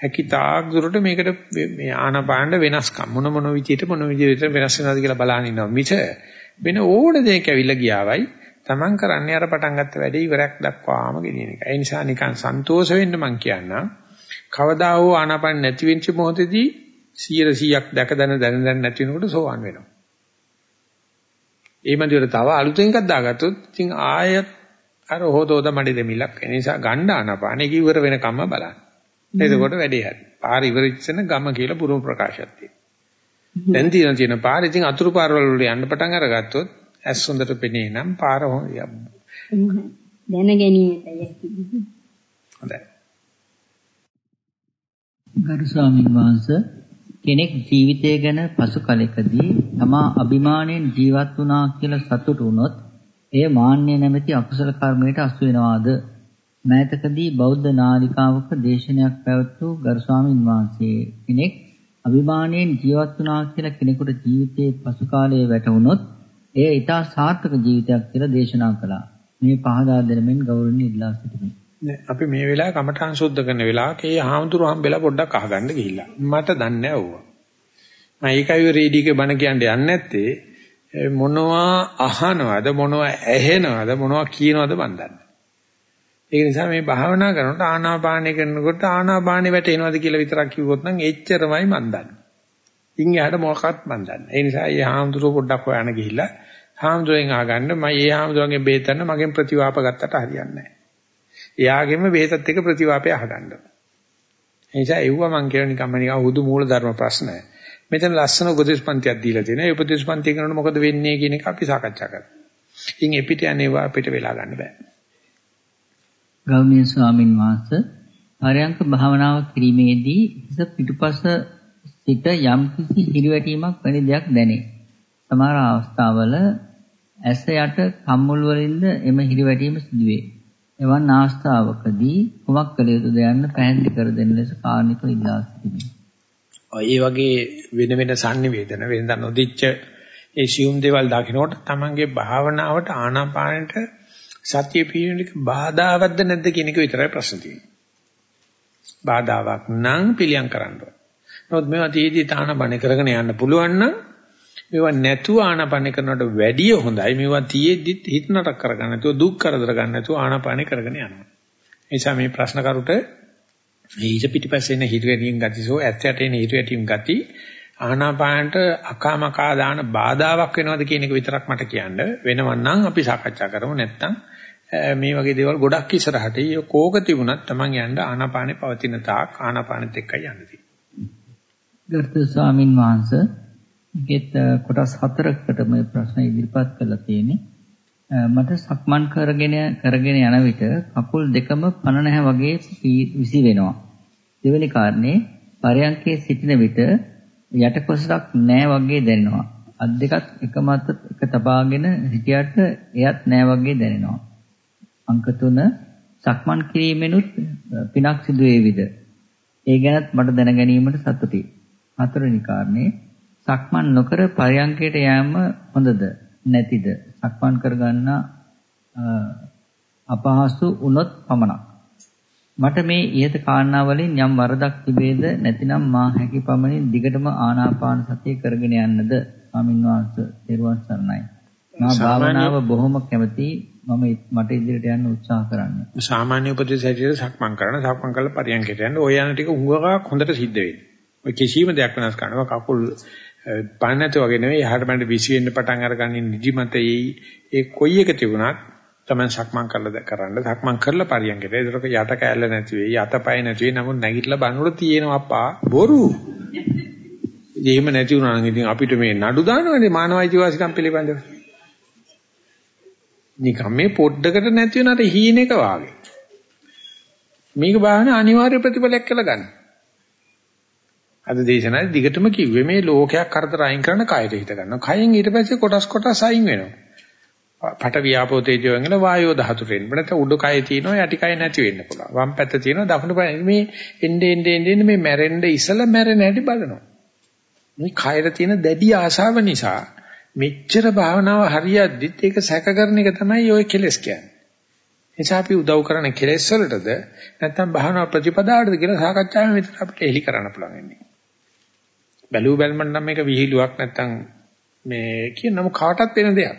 හැකිතාක් දුරට මේකට මේ ආනපාන වෙනස්කම් මොන මොන විදිහට මොන විදිහට වෙනස් වෙනවද කියලා බලන්න ඉන්නවා. මිස වෙන ඕන දෙයක් ඇවිල්ලා ගියාවයි Taman කරන්නේ අර පටන් ගත්ත වැඩේ ඉවරක් දක්වාම ගෙනියන එක. ඒ නිසා නිකන් සන්තෝෂ වෙන්න මං කියන්නම්. කවදා හෝ ආනාපාන නැති වෙච්ච මොහොතේදී 100%ක් දැක දැන දැන දැන නැති වෙනකොට සෝවන් වෙනවා. ඒ මන්දිරට තව අලුතෙන් එකක් දාගත්තොත් ඉතින් ආයෙත් අර හොතෝද මඩි දෙමිලක්. ඒ නිසා ගණ්ඩ ආනාපාන ඒක ඉවර වෙනකම්ම බලන්න. එතකොට වැඩේ හරි. පාර ඉවරෙච්චන ගම කියලා පුරුම ප්‍රකාශයක් තියෙනවා. දැන් තියෙන තියෙන පාර ඉතින් අතුරු පාරවල වල යන්න පටන් අරගත්තොත් ඇස් හොඳට පෙනේ නම් පාර දැන ගැනීමටයි හොඳයි. ගරු ස්වාමීන් වහන්සේ කෙනෙක් ජීවිතය ගැන පසු කලෙකදී තමා අභිමාණයෙන් ජීවත් වුණා කියලා සතුටු වුණොත් එය මාන්නය නැමැති අකුසල කර්මයට අසු වෙනවාද? මෑතකදී බෞද්ධ නාලිකාවක දේශනයක් පැවැත්වූ ගරු ස්වාමීන් වහන්සේ කෙනෙක් අභිමාණයෙන් ජීවත් වුණා කියලා කෙනෙකුට ජීවිතයේ පසු කාලයේ වැටහුනොත් එය ඊටා සාර්ථක ජීවිතයක් කියලා දේශනා කළා. මේ පහදා දෙනමින් ගෞරවණීය ඉල්ලා සිටිමි. අපි මේ වෙලාවේ කමඨාන් සුද්ධ කරන වෙලාවක ඒ හාමුදුරු හම්බෙලා පොඩ්ඩක් අහගන්න ගිහිල්ලා. මට දන්නේ නැහැ ඌව. මම ඒකයි රේඩියෝගේ බණ කියන්න යන්නේ නැත්තේ මොනවා අහනවද මොනවා ඇහෙනවද මොනවා කියනවද මන් දන්නේ. ඒ නිසා මේ භාවනා කරනකොට ආනාපානය කරනකොට ආනාපානෙ වැටෙනවද කියලා විතරක් කිව්වොත් නම් එච්චරමයි මන් දන්නේ. ඉන් එහාට මොකක්වත් මන් දන්නේ. ඒ නිසා මේ හාමුදුරුවෝ පොඩ්ඩක් හොයන්න ගිහිල්ලා හාමුදුරුවෙන් අහගන්න මම මේ හාමුදුරුවන්ගේ බේත ගන්න මගෙන් ප්‍රතිවාප ගත්තට හරියන්නේ නැහැ. එයාගෙම බේතත් එක්ක ප්‍රතිවාපය අහගන්න. ඒ නිසා එව්වා මං කියන නිකම්ම නිකන් හුදු මූල ධර්ම ප්‍රශ්න. මෙතන ලස්සන උපදේශ පන්තියක් දීලා තියෙනවා. ඒ උපදේශ පන්තිය කරනකොට මොකද වෙන්නේ කියන එක අපි සාකච්ඡා කරමු. ඉන් එපිට යන්නේවා අපිට වෙලා ගන්න බෑ. ගෞරවනීය ස්වාමින් වහන්සේ පරයන්ක භාවනාව කිරීමේදී හිස පිටුපස සිට යම් කිසි හිරිවැටීමක් වැනි දෙයක් දැනේ. සමහර අවස්ථාවල ඇස යට කම්මුල් වලින්ද එම හිරිවැටීම සිදුවේ. එවන් අවස්ථාවකදී කුමක් කළ යුතුද යන්න පැහැදිලි කර දෙන්න ලෙස කාර්නික ඉල්ලා සිටිමි. ඒ වගේ වෙන වෙන sannivedana වෙනදා නොදිච්ච ඒ සියුම් දේවල් දකින්නකොට තමන්ගේ භාවනාවට ආනාපානට සතිය පිහිනුලික බාධාවත්ද නැද්ද කියන එක විතරයි ප්‍රශ්න තියෙන්නේ. බාධාවක් නම් පිළියම් කරන්න ඕන. නමුත් මේවා තීදී තාන බණ කරගෙන යන්න පුළුවන් නම් මේවා නැතුව ආනාපාන කරනවට වැඩිය හොඳයි. මේවා තියෙද්දිත් හිත නරක කරගන්න නැතුව දුක් කරදර ගන්න නැතුව ආනාපාන කරගෙන යනවා. ඒ නිසා මේ ප්‍රශ්න කරුට ඊට පිටිපස්සේ එන හිතවැටීම් ගතිසෝ ඇත්ත යටේන හිතවැටීම් ගති ආනාපානට අකාමකා දාන බාධාවක් වෙනවද කියන එක විතරක් මට කියන්න වෙනවන්නම් අපි සාකච්ඡා කරමු නැත්නම් මේ වගේ දේවල් ගොඩක් ඉස්සරහට කෝක තිබුණත් Taman යන්න ආනාපානේ පවතින තාක් ආනාපානෙත් එක්කයි යන්න තියෙන්නේ. ගරුතර ස්වාමින් වහන්සේ ගෙත් කොටස් හතරකට මේ ප්‍රශ්න ඉදිරිපත් කරලා තියෙන්නේ. මට සක්මන් කරගෙන කරගෙන යන විට කකුල් දෙකම පන නැහැ වගේ විසි වෙනවා. දෙවෙනි කාරණේ පරයන්කේ සිටින විට යට කොසලක් නැහැ වගේ දැනෙනවා. අත් දෙකත් එක මත එක තබාගෙන හිටියට එයත් නැහැ වගේ දැනෙනවා. අංක 3 සක්මන් කිරීමෙනුත් පිනක් සිදු වේවිද? ඒ ගැනත් මට දැන ගැනීමට සතුටුයි. හතරවෙනි කාරණේ සක්මන් නොකර පරයන්කයට යෑම හොඳද නැතිද? සක්මන් කරගන්න අපහසු වුණොත් පමණක්. මට මේ ඊයත කාරණා වලින් යම් වරදක් තිබේද නැතිනම් මා හැකි පමණින් දිගටම ආනාපාන සතිය කරගෙන යන්නද ස්වාමීන් වහන්සේ තෙරුවන් සරණයි. මා භාවනාව බොහොම කැමති මම මට ඉදිරියට යන්න උත්සාහ කරන්නේ. සාමාන්‍ය උපදේශ හැටියට සක්මන් කරන සක්මන් කරලා පරියන්කයට යන්න. ඔය යන ටික උඟාවක් හොඳට සිද්ධ වෙන්නේ. ඔය කිසිම දෙයක් වෙනස් කරනවා. කකුල් පණ නැතු වගේ නෙවෙයි. එහාට බඳ විසි වෙන්න පටන් අරගන්නේ නිදිමතයි ඒ කොයි එක තිබුණත් තමයි සක්මන් කරලා කරන්න. සක්මන් කරලා පරියන්කයට ඒතරක යට කැල්ල නැති වෙයි යතපය නැති වෙයි. නමුත් නැගිටලා බනවල තියෙනවා අප්පා බොරු. එහෙම නැති වුණා නම් ඉතින් අපිට මේ නඩු දානවනේ මානවයිචවාසිකම් පිළිබඳව. නිකම් මේ පොඩ්ඩකට නැති වෙනාට හීනෙක වාගේ මේක බාහන අනිවාර්ය ප්‍රතිඵලයක් කියලා ගන්න අද දේශනාවේ දිගටම කිව්වේ මේ ලෝකයක් කරදර අයින් කරන කයට හිත ගන්නවා. කයෙන් ඊට පස්සේ කොටස් කොටස් අයින් වෙනවා. පට වියාපෝ තේජෝ වල වායෝ ධාතුට එන්න. නැත්නම් උඩු කය තියෙනවා යටි කය නැති වෙන්න පුළුවන්. වම් පැත්ත තියෙනවා දකුණු පැත්ත මේ එnde ende ende මේ මැරෙන්න ඉසල මැරෙන හැටි බලනවා. මේ කයර තියෙන දැඩි ආශාව නිසා මෙච්චර භාවනාව හරියද්දිත් ඒක සැකකරන එක තමයි ඔය කෙලස් කියන්නේ. එනිසා අපි උදව් කරන කෙලස් වලටද නැත්නම් භාවනා ප්‍රතිපදාවටද කියලා සාකච්ඡාවෙන් විතර අපිට එලි කරන්න පුළුවන් වෙන්නේ. බැලුව බැලමන් නම් මේක විහිළුවක් නැත්තම් මේ කියන නම කාටවත් වෙන දෙයක්.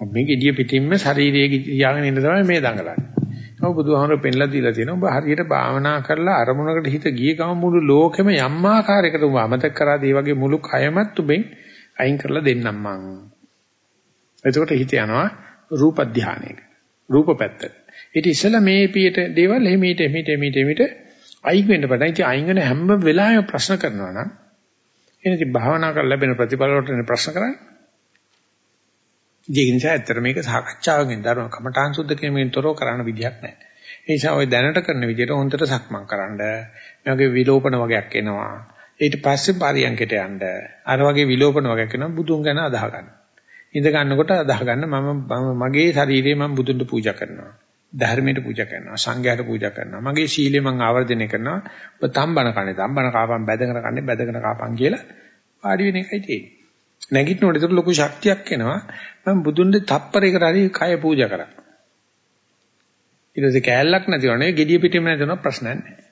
මේ gediya පිටින්ම ශරීරයේ තියාගෙන ඉන්න තමයි මේ දඟලන්නේ. ඔව් බුදුහාමර පෙන්ලා දීලා තියෙනවා. ඔබ හරියට භාවනා කරලා අරමුණකට හිත ගිය ගමන් මුළු ලෝකෙම යම් ආකාරයකට ඔබ අමතක කරාද ඒ වගේ මුළු කයමත් උඹෙන් අයින් කරලා දෙන්නම් මං. එතකොට හිත යනවා රූප ධානයක. රූප පැත්තට. ඊට ඉස්සෙල්ලා මේ පියට දේවල් එහිමීට එහිමීට එහිමීට එහිමීට අයින් වෙන්න පටන්. ඉතින් අයින් වෙන හැම වෙලාවෙම ප්‍රශ්න කරනවා නම් එනදී භාවනා කරලා ලැබෙන ප්‍රතිඵල වලට ප්‍රශ්න කරන්නේ. ඒ නිසා ඇත්තට මේක සාකච්ඡාවකින් දරුව කමඨාන් සුද්ධ කිරීමෙන් තොරව කරන්න විදියක් නැහැ. ඒ නිසා ඔය දැනට කරන විදියට හොන්දට සක්මන් කරන්න. මේ වගේ විලෝපන වගේක් එනවා. ඊට පස්සේ පාරියන්කට යන්න. අර වගේ විලෝපන වගේක් එනවා බුදුන් ගැන අදහ ගන්න. ඉඳ ගන්නකොට අදහ ගන්න මම මගේ ශරීරය මම බුදුන්ට පූජා කරනවා. ධර්මයට පූජා කරනවා සංඝයාට පූජා කරනවා මගේ සීලය මම ආවර්ජනය කරනවා ඔබ තම්බන කන්නේ තම්බන කාපම් බැදගෙන කන්නේ බැදගෙන කාපම් කියලා පාඩි වෙන එකයි තියෙන්නේ නැගිටිනකොට ඒක ලොකු ශක්තියක් එනවා. මම බුදුන්ගේ තප්පරයකට හරි කය පූජා කරා. ඊට පස්සේ කෑල්ලක් නැතිවනේ gediya පිටින්ම නැතිවෙන ප්‍රශ්නයක් නැහැ.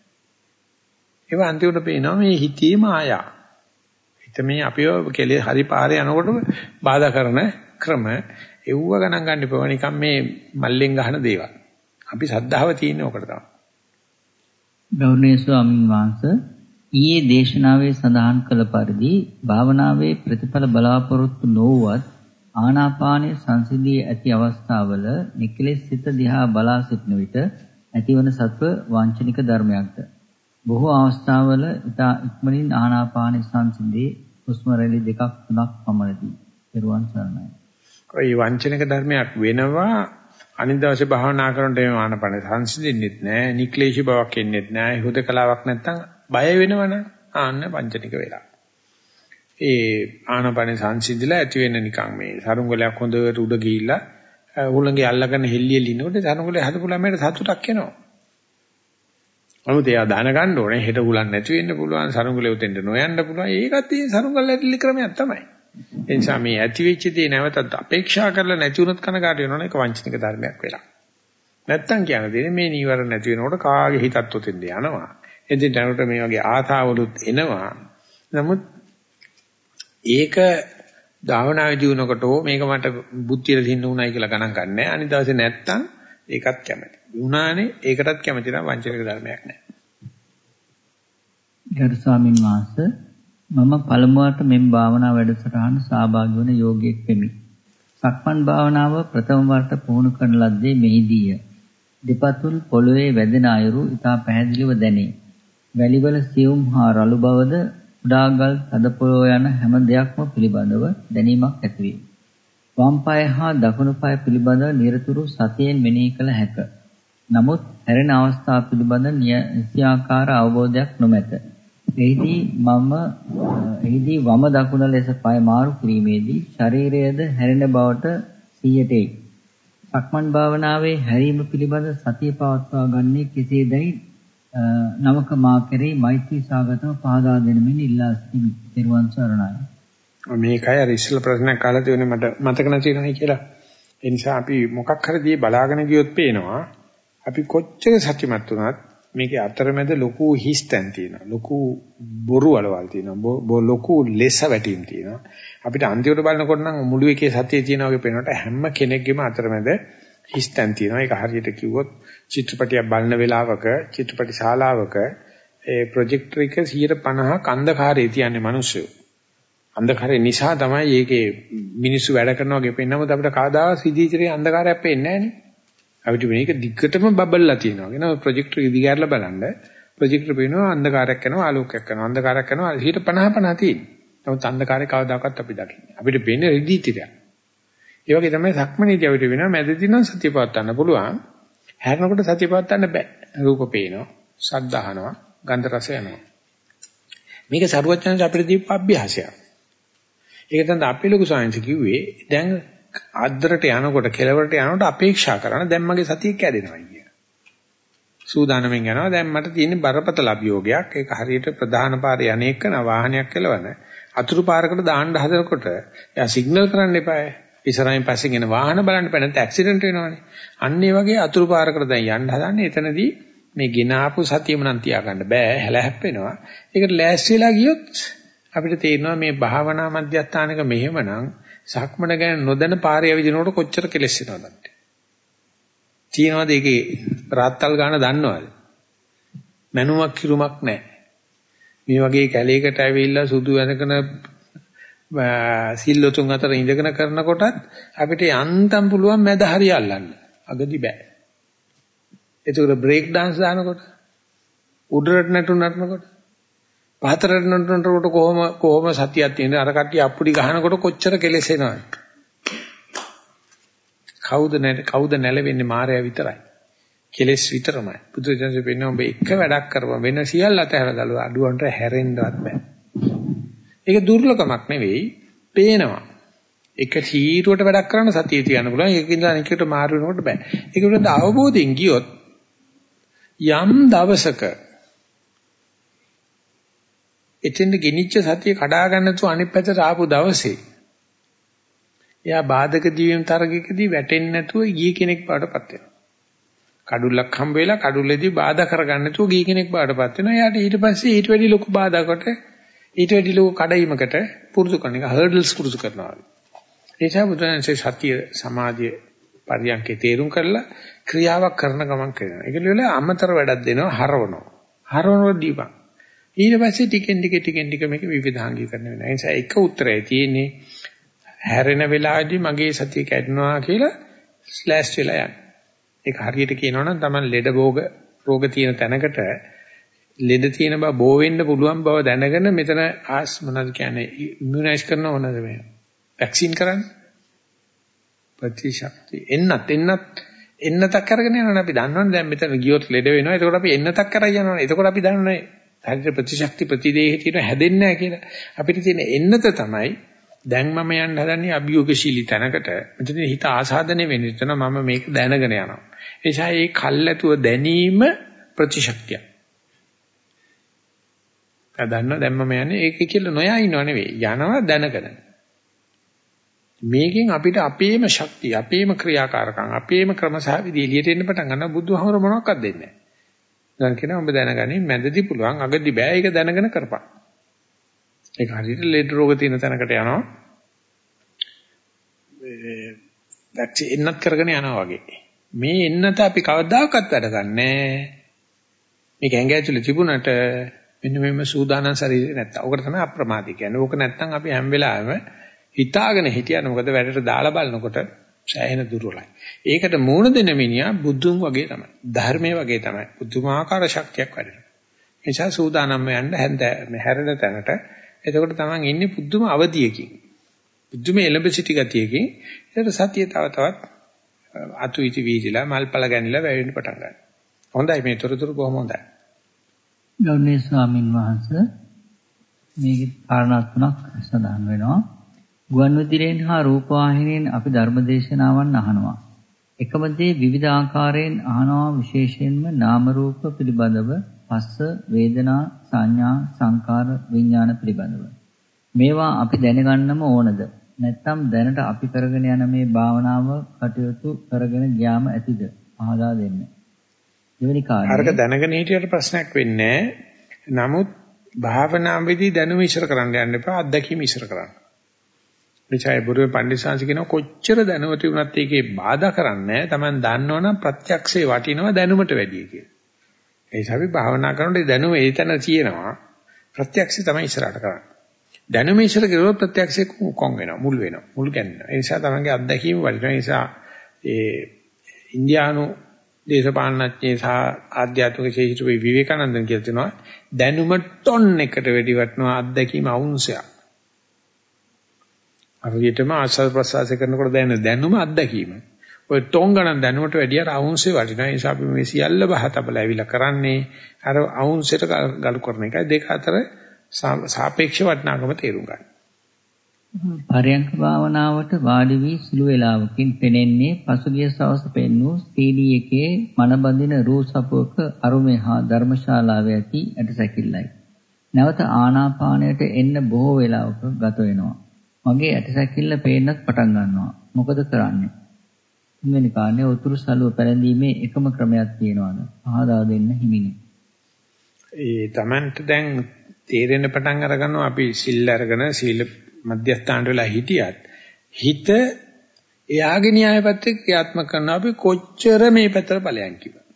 ඒක අන්තිමට පේනවා මේ හිතේ මායා. හිත මේ අපිව කෙලේ හරි පාරේ යනකොට බාධා කරන ක්‍රම එව්ව ගණන් ගන්න එපා. නිකන් මේ මල්ලෙන් ගහන දේවල්. අපි සද්ධාව තියෙන්නේ ඔකට තමයි. ගෞරවනීය ස්වාමීන් වහන්සේ ඊයේ දේශනාවේ සඳහන් කළ පරිදි භාවනාවේ ප්‍රතිඵල බලාපොරොත්තු නොවුවත් ආනාපානයේ සංසිඳී ඇති අවස්ථාවල නිකලෙස් සිත දිහා බලා සිටන විට ඇතිවන සත්ව වංචනික ධර්මයක්ද බොහෝ අවස්ථාවල ඉතා ඉක්මනින් ආනාපානයේ සංසිඳී හුස්ම රැලි දෙකක් තුනක් පමණදී. ඊරුවන් සරණයි. ඒ වංචනික ධර්මයක් වෙනවා අනිත් දවසේ භාවනා කරනකොට මේ ආනපන සංසිඳෙන්නෙත් නැහැ, නික්ලේශී බවක් එන්නෙත් නැහැ, හුදකලාවක් නැත්තම් බය වෙනවනේ. ආන්න පංචනික වෙලා. ඒ ආනපන සංසිඳිලා ඇති වෙන නිකන් මේ සරුංගලයක් හොඳට උඩ ගිහිල්ලා උලංගේ අල්ලගෙන හෙල්ලිය ලිනකොට සරුංගලේ හදපු ළමයට සතුටක් එනවා. නමුත් එයා දැනගන්න ඕනේ හෙට උලන් නැති වෙන්න පුළුවන් සරුංගලේ උතෙන්ට නොයන්න පුළුවන්. ඒකත් ඒ සරුංගල ඇටලි ක්‍රමයක් තමයි. ඒ නිසා මේ ඇති වෙච්ච දේ නැවතත් අපේක්ෂා කරලා නැති වුණොත් කනකාට වෙනවනේ ඒක වංචනික ධර්මයක් වෙලා. නැත්තම් කියන දේ මේ නීවරණ නැති වෙනකොට කාගේ හිතත් උතෙන්ද යනවා. එදින් දැනට මේ වගේ ආතාවලුත් එනවා. නමුත් ඒක ධාවනාවේදී වුණකොට මේක මට බුද්ධියට දින්න උනායි කියලා ගණන් ගන්නෑ. අනිත් දවසේ නැත්තම් ඒකත් කැමති. වුණානේ ඒකටත් කැමති නම් වංචනික ධර්මයක් නෑ. ගරු ස්වාමින් වහන්සේ මම පළමුවට මෙම් භාවනා වැඩසටහන සහභාගී වන යෝගියෙක් වෙමි. සක්මන් භාවනාව ප්‍රථම වරට පුහුණු කරන ලද්දේ මෙහිදීය. දෙපතුල් පොළවේ වැදෙන අයුරු ඉතා පැහැදිලිව දැනේ. වැලිවල සියුම් හා රළු බවද උඩාගල් තදපොළොව යන හැම දෙයක්ම පිළිබඳව දැනීමක් ඇතිවේ. වම් පාය හා දකුණු පාය පිළිබඳව නිරතුරු සතියෙන් මෙනෙහි කළ හැක. නමුත් හැරෙන අවස්ථා පිළිබඳ නිසියාකාර අවබෝධයක් නොමැත. එහිදී මම එහිදී වම දකුණ ලෙස පය මාරු කිරීමේදී ශරීරයද හැරෙන බවට සිහියට එයි. සක්මන් භාවනාවේ හැරීම පිළිබඳ සතිය පවත්වා ගන්නේ කෙසේදයි නවක මා කෙරෙහි මෛත්‍රී සාගතව පහදා දෙනමින් ඉල්ලා සිටිමි. ත්වන් සරණයි. මේකයි අර ඉස්සෙල්ලා ප්‍රශ්නයක් අහලා තියෙන්නේ මට මතක නැති නයි කියලා. ඒ නිසා අපි මොකක් හරි දී බලාගෙන ගියොත් පේනවා අපි කොච්චර සත්‍යමත් වුණත් මේකේ අතරමැද ලොකු හිස්තැන් තියෙනවා. ලොකු බොරු වලවල් තියෙනවා. ලොකු ලෙස වැටීම් තියෙනවා. අපිට අන්තිමට බලනකොට නම් මුළු එකේ සත්‍යය තියෙනවා වගේ පේනකොට හැම කෙනෙක්ගේම අතරමැද හිස්තැන් තියෙනවා. ඒක හරියට කිව්වොත් චිත්‍රපටියක් බලන වෙලාවක චිත්‍රපටි ශාලාවක ඒ ප්‍රොජෙක්ටර් එක 150ක් අන්ධකාරයේ තියන්නේ මිනිස්සු. අන්ධකාරය නිසා තමයි මේකේ මිනිස්සු වැඩ කරනවා වගේ පෙන්නමුත් අපිට කවදාවත් විදිහට අන්ධකාරයක් පේන්නේ නැහැ නේ. අපිට මේක දිග්ගටම බබල්ලා තියෙනවා. කියන ප්‍රොජෙක්ටර් එක දිගහැරලා බලන්න ප්‍රොජෙක්ටර් පේනවා අන්ධකාරයක් කරනවා ආලෝකයක් කරනවා අන්ධකාරයක් කරනවා 150 50 තියෙනවා. නමුත් අන්ධකාරය කවදාකවත් අපි දකින්නේ. අපිට පේන්නේ රෙදි ටිකක්. ඒ වගේ තමයි සක්මනේදී අපිට වෙනවා මැදදී නම් සතිය පවත්වන්න පුළුවන්. හැරෙනකොට සතිය පවත්වන්න බෑ. රූප පේනවා, ශබ්ද අහනවා, ගන්ධ රස යනවා. මේක සරුවචනට අපිට දීපු අභ්‍යාසයක්. ඒක තමයි අපි ලොකු සාංශ කිව්වේ දැන් අද්දරට යනකොට කෙලවරට යනකොට අපේක්ෂා කරන දැන් මගේ සතිය කැඩෙනවා කිය. සූදානම්ෙන් යනවා දැන් මට තියෙන බරපතල අභියෝගයක් ඒක හරියට ප්‍රධාන පාරේ යන්නේකන වාහනයක් කෙලවන අතුරු පාරකට දාන්න හදනකොට එයා සිග්නල් කරන්න එපායි. ඉස්සරහින් පස්සෙන් එන වාහන බලන්න පැනත් ඇක්සිඩන්ට් වෙනවනේ. අන්න ඒ වගේ අතුරු පාරකට දැන් යන්න හදන්නේ එතනදී මේ ගෙන ආපු සතියම නම් තියාගන්න බෑ හැල හැප්පෙනවා. ඒකට ලෑස්ති වෙලා ගියොත් අපිට තේරෙනවා මේ භාවනා මධ්‍යස්ථානක මෙහෙමනම් සක්මන ගැන නොදැන පාරේ යවිදිනකොට කොච්චර කෙලස් වෙනවද? තියනවාද ඒකේ රාත්තල් ගන්න දන්නවද? මනුවක් කිරුමක් නැහැ. මේ වගේ කැලේකට ඇවිල්ලා සුදු වෙනකන සිල්ලොතුන් අතර ඉඳගෙන කරනකොටත් අපිට යන්තම් පුළුවන් මැද හරිය අල්ලන්න. අගදි බෑ. එතකොට බ්‍රේක් dance දානකොට උඩරට නටුන නටනකොට පහතරට නටනකොට කොහොම කොහොම සතියක් තියෙනද අර කට්ටිය අප්පුඩි ගහනකොට කොච්චර කෙලෙසෙනවද කවුද නැ කවුද නැලවෙන්නේ මායя විතරයි. කෙලෙස් විතරමයි. බුදුදහමේ පෙන්න ඔබ එක වැඩක් කරපුවා වෙන සියල්ල අතහැරලා දාලා අඩුවන්ට හැරෙන්නවත් බෑ. ඒක දුර්ලභමක් නෙවෙයි පේනවා එක සීරුවට වැඩක් කරන්න සතිය තියන්න පුළුවන් ඒක ඉඳලා අනිකට මාරු වෙනකොට බෑ ඒක උඩ අවබෝධයෙන් ගියොත් යම් දවසක එතෙන්ද ගෙනිච්ච සතිය කඩා ගන්න තු අනිත් පැත්තට ආපු දවසේ එයා බාධක ජීවීම් තරගයකදී වැටෙන්නේ නැතුව ගිය කෙනෙක් බාටපත් වෙනවා. කඩුල්ලක් හම්බ වෙලා කඩුල්ලේදී බාධා කරගන්න නැතුව ගිය කෙනෙක් බාටපත් වෙනවා. එයාට ඊට පස්සේ ඊට වැඩි ලොකු බාධාකට ඊට වැඩි ලොකු කඩයිමකට පුරුදු කරන එක හර්ඩල්ස් පුරුදු කරනවා. ඒ නිසා බුදුන්සේ සතිය සමාධිය පරියන්කේ තේරුම් කරලා ක්‍රියාවක් කරන ගමන් කරනවා. ඒක වල අමතර වැඩක් දෙනවා හරවනවා. හරවනවා දීපන්. ඊට පස්සේ ටිකෙන් ටික ටිකෙන් ටික මේක විවිධාංගීකරණය වෙනවා. ඒ නිසා එක උත්තරය තියෙන්නේ හැරෙන වෙලාවේදී මගේ සතිය කැඩෙනවා කියලා ස්ලෑෂ් වෙලා යනවා. ඒක හරියට කියනවනම් Taman ලෙඩ භෝග රෝග තියෙන තැනකට ලෙඩ තියෙන බව බෝ වෙන්න පුළුවන් බව දැනගෙන මෙතන ආස් මොනවද කියන්නේ ඉමුනයිස් කරනව මොනවද මේ වැක්සින් කරන්නේ ප්‍රතිශක්තිය එන්නත් එන්නත් එන්නතක් අරගෙන යනවනේ අපි දන්නවනේ දැන් මෙතන ගියොත් ලෙඩ වෙනවා එතකොට අපි එන්නතක් කරා යනවනේ එතකොට අපි දන්නවනේ හරියට ප්‍රතිශක්ති ප්‍රතිදේහේ තියෙන හැදෙන්නේ නැහැ කියලා. අපිට තියෙන එන්නත තමයි දැන් මම යන්න හදන්නේ අභියෝගශීලී තැනකට. මෙතන හිත ආසාදනය වෙන විතර මම මේක දැනගෙන යනවා. ඒ නිසා මේ කල්ැතුව දැනීම ප්‍රතිශක්තිය. දන්නවා දැන් මම යන්නේ ඒක කියලා නොයා ඉන්නව නෙවෙයි. යනවා දැනගෙන. මේකෙන් අපිට අපේම ශක්තිය, අපේම ක්‍රියාකාරකම්, අපේම ක්‍රමසහවිදි එළියට එන්න පටන් ගන්නවා බුදුහමර මොනවක්වත් දෙන්නේ නැහැ. දැන් කියනවා ඔබ දැනගනි මැදදී පුළුවන් අගදී බෑ ඒක දැනගෙන කරපන්. ඒක හරියට ලෙඩ රෝග තියෙන තැනකට යනවා. ඒ දැක්ච එන්නත් කරගෙන යනවා වගේ. මේ එන්නත අපි කවදාකවත් වැඩ ගන්නෑ. මේක ඇඟ ඇතුලේ තිබුණට මෙන්න මෙම සූදානම් ශරීරය නැත්තම්. ඕකට තමයි අප්‍රමාදී කියන්නේ. ඕක නැත්තම් අපි හැම වෙලාවෙම හිතාගෙන හිටියන මොකද වැඩට දාලා බලනකොට සෑහෙන දුර්වලයි. ඒකට මූණ දෙන මිනිහා බුදුන් වගේ තමයි. ධර්මයේ වගේ තමයි. පුදුමාකාර ශක්තියක් වැඩෙනවා. ඒ නිසා සූදානම් යන්න හැඳ හැරෙන තැනට එතකොට තමන් ඉන්නේ පුදුම අවදියකින්. පුදුම එළඹ සිටි ගතියකින්. ඒකට සතිය තව තවත් අතු ඉති වීදිලා මල්පල ගැනිලා වැවෙන්න පටන් ගන්නවා. හොඳයි මේ තොරතුරු කොහොම හොඳයි. ගෞරවනීය ස්වාමින් වහන්සේ මේකේ කාරණා තුනක් සඳහන් වෙනවා. ගුවන් විදුලියෙන් හා රූපවාහිනියෙන් අපි ධර්මදේශනාවන් අහනවා. එකම දේ විවිධ ආකාරයෙන් අහනවා විශේෂයෙන්ම නාම රූප පිළිබඳව පස්ස වේදනා සංඥා සංකාර විඥාන පිළිබඳව. මේවා අපි දැනගන්නම ඕනද? නැත්නම් දැනට අපි කරගෙන යන මේ භාවනාව කටයුතු කරගෙන ගියාම ඇතිද? පහදා දෙන්න. දෙවෙනි කාරණය. අරක දැනගෙන හිටියට ප්‍රශ්නයක් වෙන්නේ නමුත් භාවනාවේදී දැනුම ඉස්සර කරන්න යන්න එපා අත්දැකීම ඉස්සර කරන්න. විචාය බුරුවේ පඬිස්සාංශ කියන කොච්චර දැනුවති වුණත් ඒකේ බාධා කරන්නේ Taman දන්නවනම් ප්‍රත්‍යක්ෂේ වටිනවා දැනුමට වැඩිය කියලා. ඒ නිසා අපි භාවනා කරනකොට දැනුම ඒ තැන තියෙනවා ප්‍රත්‍යක්ෂේ තමයි ඉස්සරහට කරන්නේ. දැනුම ඉස්සර කරුවොත් ප්‍රත්‍යක්ෂේ කොන් වෙනවා මුල් වෙනවා මුල් ගැන්වෙනවා. ඒ නිසා තමන්ගේ අත්දැකීම වටිනවා. ඒ නිසා ඒ ඉන්දියානු දේශපාලනඥයෙ සහ ආධ්‍යාත්මික ශිෂ්‍ය විවේකානන්දන් කියලා තියෙනවා දැනුම ටොන් එකට වැඩි වටිනවා අත්දැකීම අවුන්සයක්. හරියටම ආස්වාද ප්‍රසවාස කරනකොට දැනෙන දැනුම අත්දැකීම. ඔය ටොන් ගණන් දැනුමට වැඩිය අවුන්සේ වටිනවා. ඒ නිසා අපි මේ සියල්ල බහතබල ඇවිල්ලා කරන්නේ අර අවුන්සෙට ගලු කරන එකයි දෙක අතර සාපේක්ෂ වටිනාකම තේරුම් ගන්න. පරයන්ක භාවනාවට වාඩි වී සුළු වේලාවකින් පෙනෙන්නේ පසුගිය සවස පෙන්වූ CD එකේ මනබඳින රූ සපුවක අරුමේ හා ධර්මශාලාවේ ඇති ඇටසැකිල්ලයි. නැවත ආනාපානයට එන්න බොහෝ වේලාවක ගත වෙනවා. මගේ ඇටසැකිල්ල පේන්නත් පටන් ගන්නවා. මොකද කරන්නේ? තුන්වෙනි කාරණේ උතුරු සළුව පැලඳීමේ එකම ක්‍රමයක් තියෙනවාද? පහදා දෙන්න හිමිනේ. ඒ Tamanට දැන් තේරෙන්න පටන් අර ගන්නවා අපි සිල් අරගෙන සීල මධ්‍යස්ථානට වෙලා හිටියත් හිත එයාගේ න්‍යායපත්‍රේ ක්‍රියාත්මක කරනවා අපි කොච්චර මේ පැත්තට ඵලයන් කිව්වා.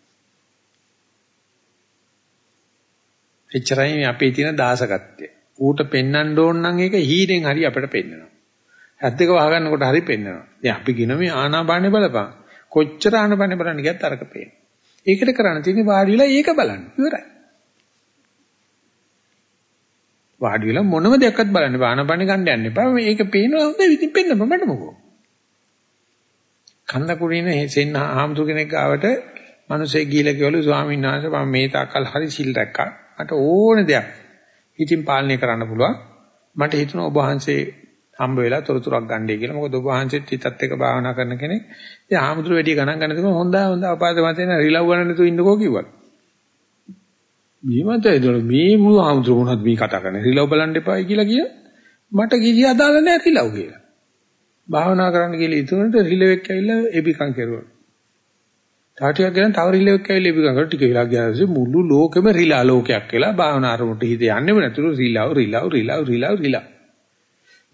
එච්චරයි අපේ තියෙන දාසකත්වය. ඌට පෙන්වන්න ඕන නම් ඒක හීනෙන් හරි අපිට පෙන්වනවා. ඇත්ත දෙක වහගන්නකොට හරි පෙන්වනවා. දැන් අපි කියන මේ ආනාපානෙ බලපන්. කොච්චර ආනාපානෙ බලන්න ගියත් අරක පේනවා. ඒකට කරන්න තියෙන්නේ වාඩි වෙලා ඒක බලන්න. ඉවරයි. වාඩි වෙලා මොනම දෙයක්වත් බලන්න බෑ. ආනාපානෙ ගන්න යන්න එපා. මේක පේනවා හොඳ ඉතින් පෙන්න මට මොකෝ. කන්න කුරින සෙන්න ආම්තු කෙනෙක් ආවට මිනිස්සේ ගිහිලා කිව්වලු ස්වාමීන් වහන්සේ මම මේ තාකල් හරි සිල් රැක්කා. මට ඕන දෙයක් ඉතින් පාලනය කරන්න පුළුවන්. මට හිතුණා ඔබ වහන්සේ හම්බ වෙලා තොරතුරක් ගන්නයි කියලා. මොකද ඔබ වහන්සේත් හිතත් එක්ක භාවනා කරන කෙනෙක්. ඉතින් ආමුදුර වැඩි ගණන් ගන්න තිබුණා හොඳ හොඳ අපාද මතේන රිලව් ගන්න නැතුව ඉන්නකෝ කිව්වා. මේ මතයද මේ මුළු ආමුදුර මොනවද මේ කතා කරන්නේ? රිලව් බලන්න එපායි කියලා කිය. මට කිසි අදාළ නැහැ රිලව් කියලා. භාවනා කරන්න කියලා ඉතුරුනට රිලෙවෙක් ඇවිල්ලා එබිකම් කෙරුවා. තාටියක් ගන්න තව රිලෙවෙක් ඇවිල්ලා එබිකම් කරලා ටික වෙලා ගියාම මුළු ලෝකෙම රිලා ලෝකයක් වෙලා භාවනා අරමුණට හිත යන්නේම නැතුළු රිලව් රිලව් රිලව් රිලව් රිලව්.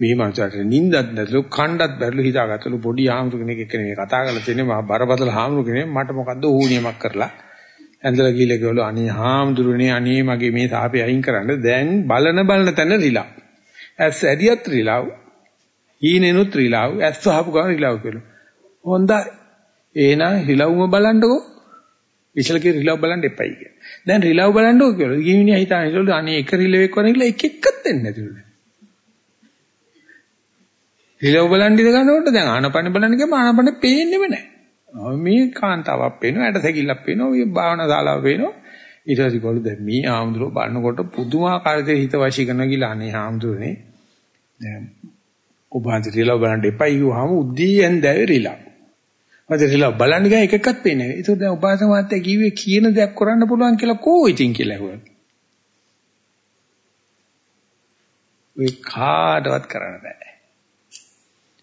මේ මනසට නිින්දත් නැතුළු කණ්ඩත් බැරිලු හිතාගත්තලු පොඩි ආම්තු කෙනෙක් එක්ක නේ කතා කරලා තියෙන්නේ මහා බරපතල ආම්තු කෙනෙක් මට මොකද්ද ඌණියමක් කරලා ඇඳලා ගිහලා කිව්වලු අනේ හාමුදුරනේ අනේ මගේ මේ තාපේ අයින් කරන්න දැන් බලන බලන තැන රිලව් ඇස් ඇදියත් රිලව් ඊනෙනුත් රිලව් ඇස් වහපු ගමන් රිලව් කියලා හොඳයි එහෙනම් රිලව්ම බලන්නකෝ ඉස්සල කී රිලව් බලන්න එපයි කිය. දැන් රිලව් බලන්නකෝ කියලා. ගිහිනියා හිතානේ අනේ එක රිලෙවෙක් වරන් කියලා එක එකක් දෙන්නේ නැතිලු. රිලව් බලන් ඉඳ ගන්නකොට දැන් ආනපන බලන්න ගියම ආනපන පේන්නේම නැහැ. මේ කාන්තාවක් පේනවා, ඇටසැකිල්ලක් පේනවා, මේ භාවනා ශාලාව පේනවා. ඊට පස්සේ කොළු දැන් මේ ආම්දුර බලනකොට පුදුමාකාර දෙයක් හිත වශී කරනවා කියලා අනේ ආම්දුරනේ. දැන් ඔබ අන්ති රිලව් බලන්න එපා කිව්වහම උදේෙන් දැවේ රිලව්. මට රිලව් බලන්න ගියා එකක්වත් පේන්නේ නැහැ. ඒක දැන් උපාසක මාත්‍යා කිව්වේ කියන දේ කරන්න පුළුවන් කියලා කෝ ඉතින් කියලා ඇහුවා. ඔය කාටවත් කරන්න බෑ.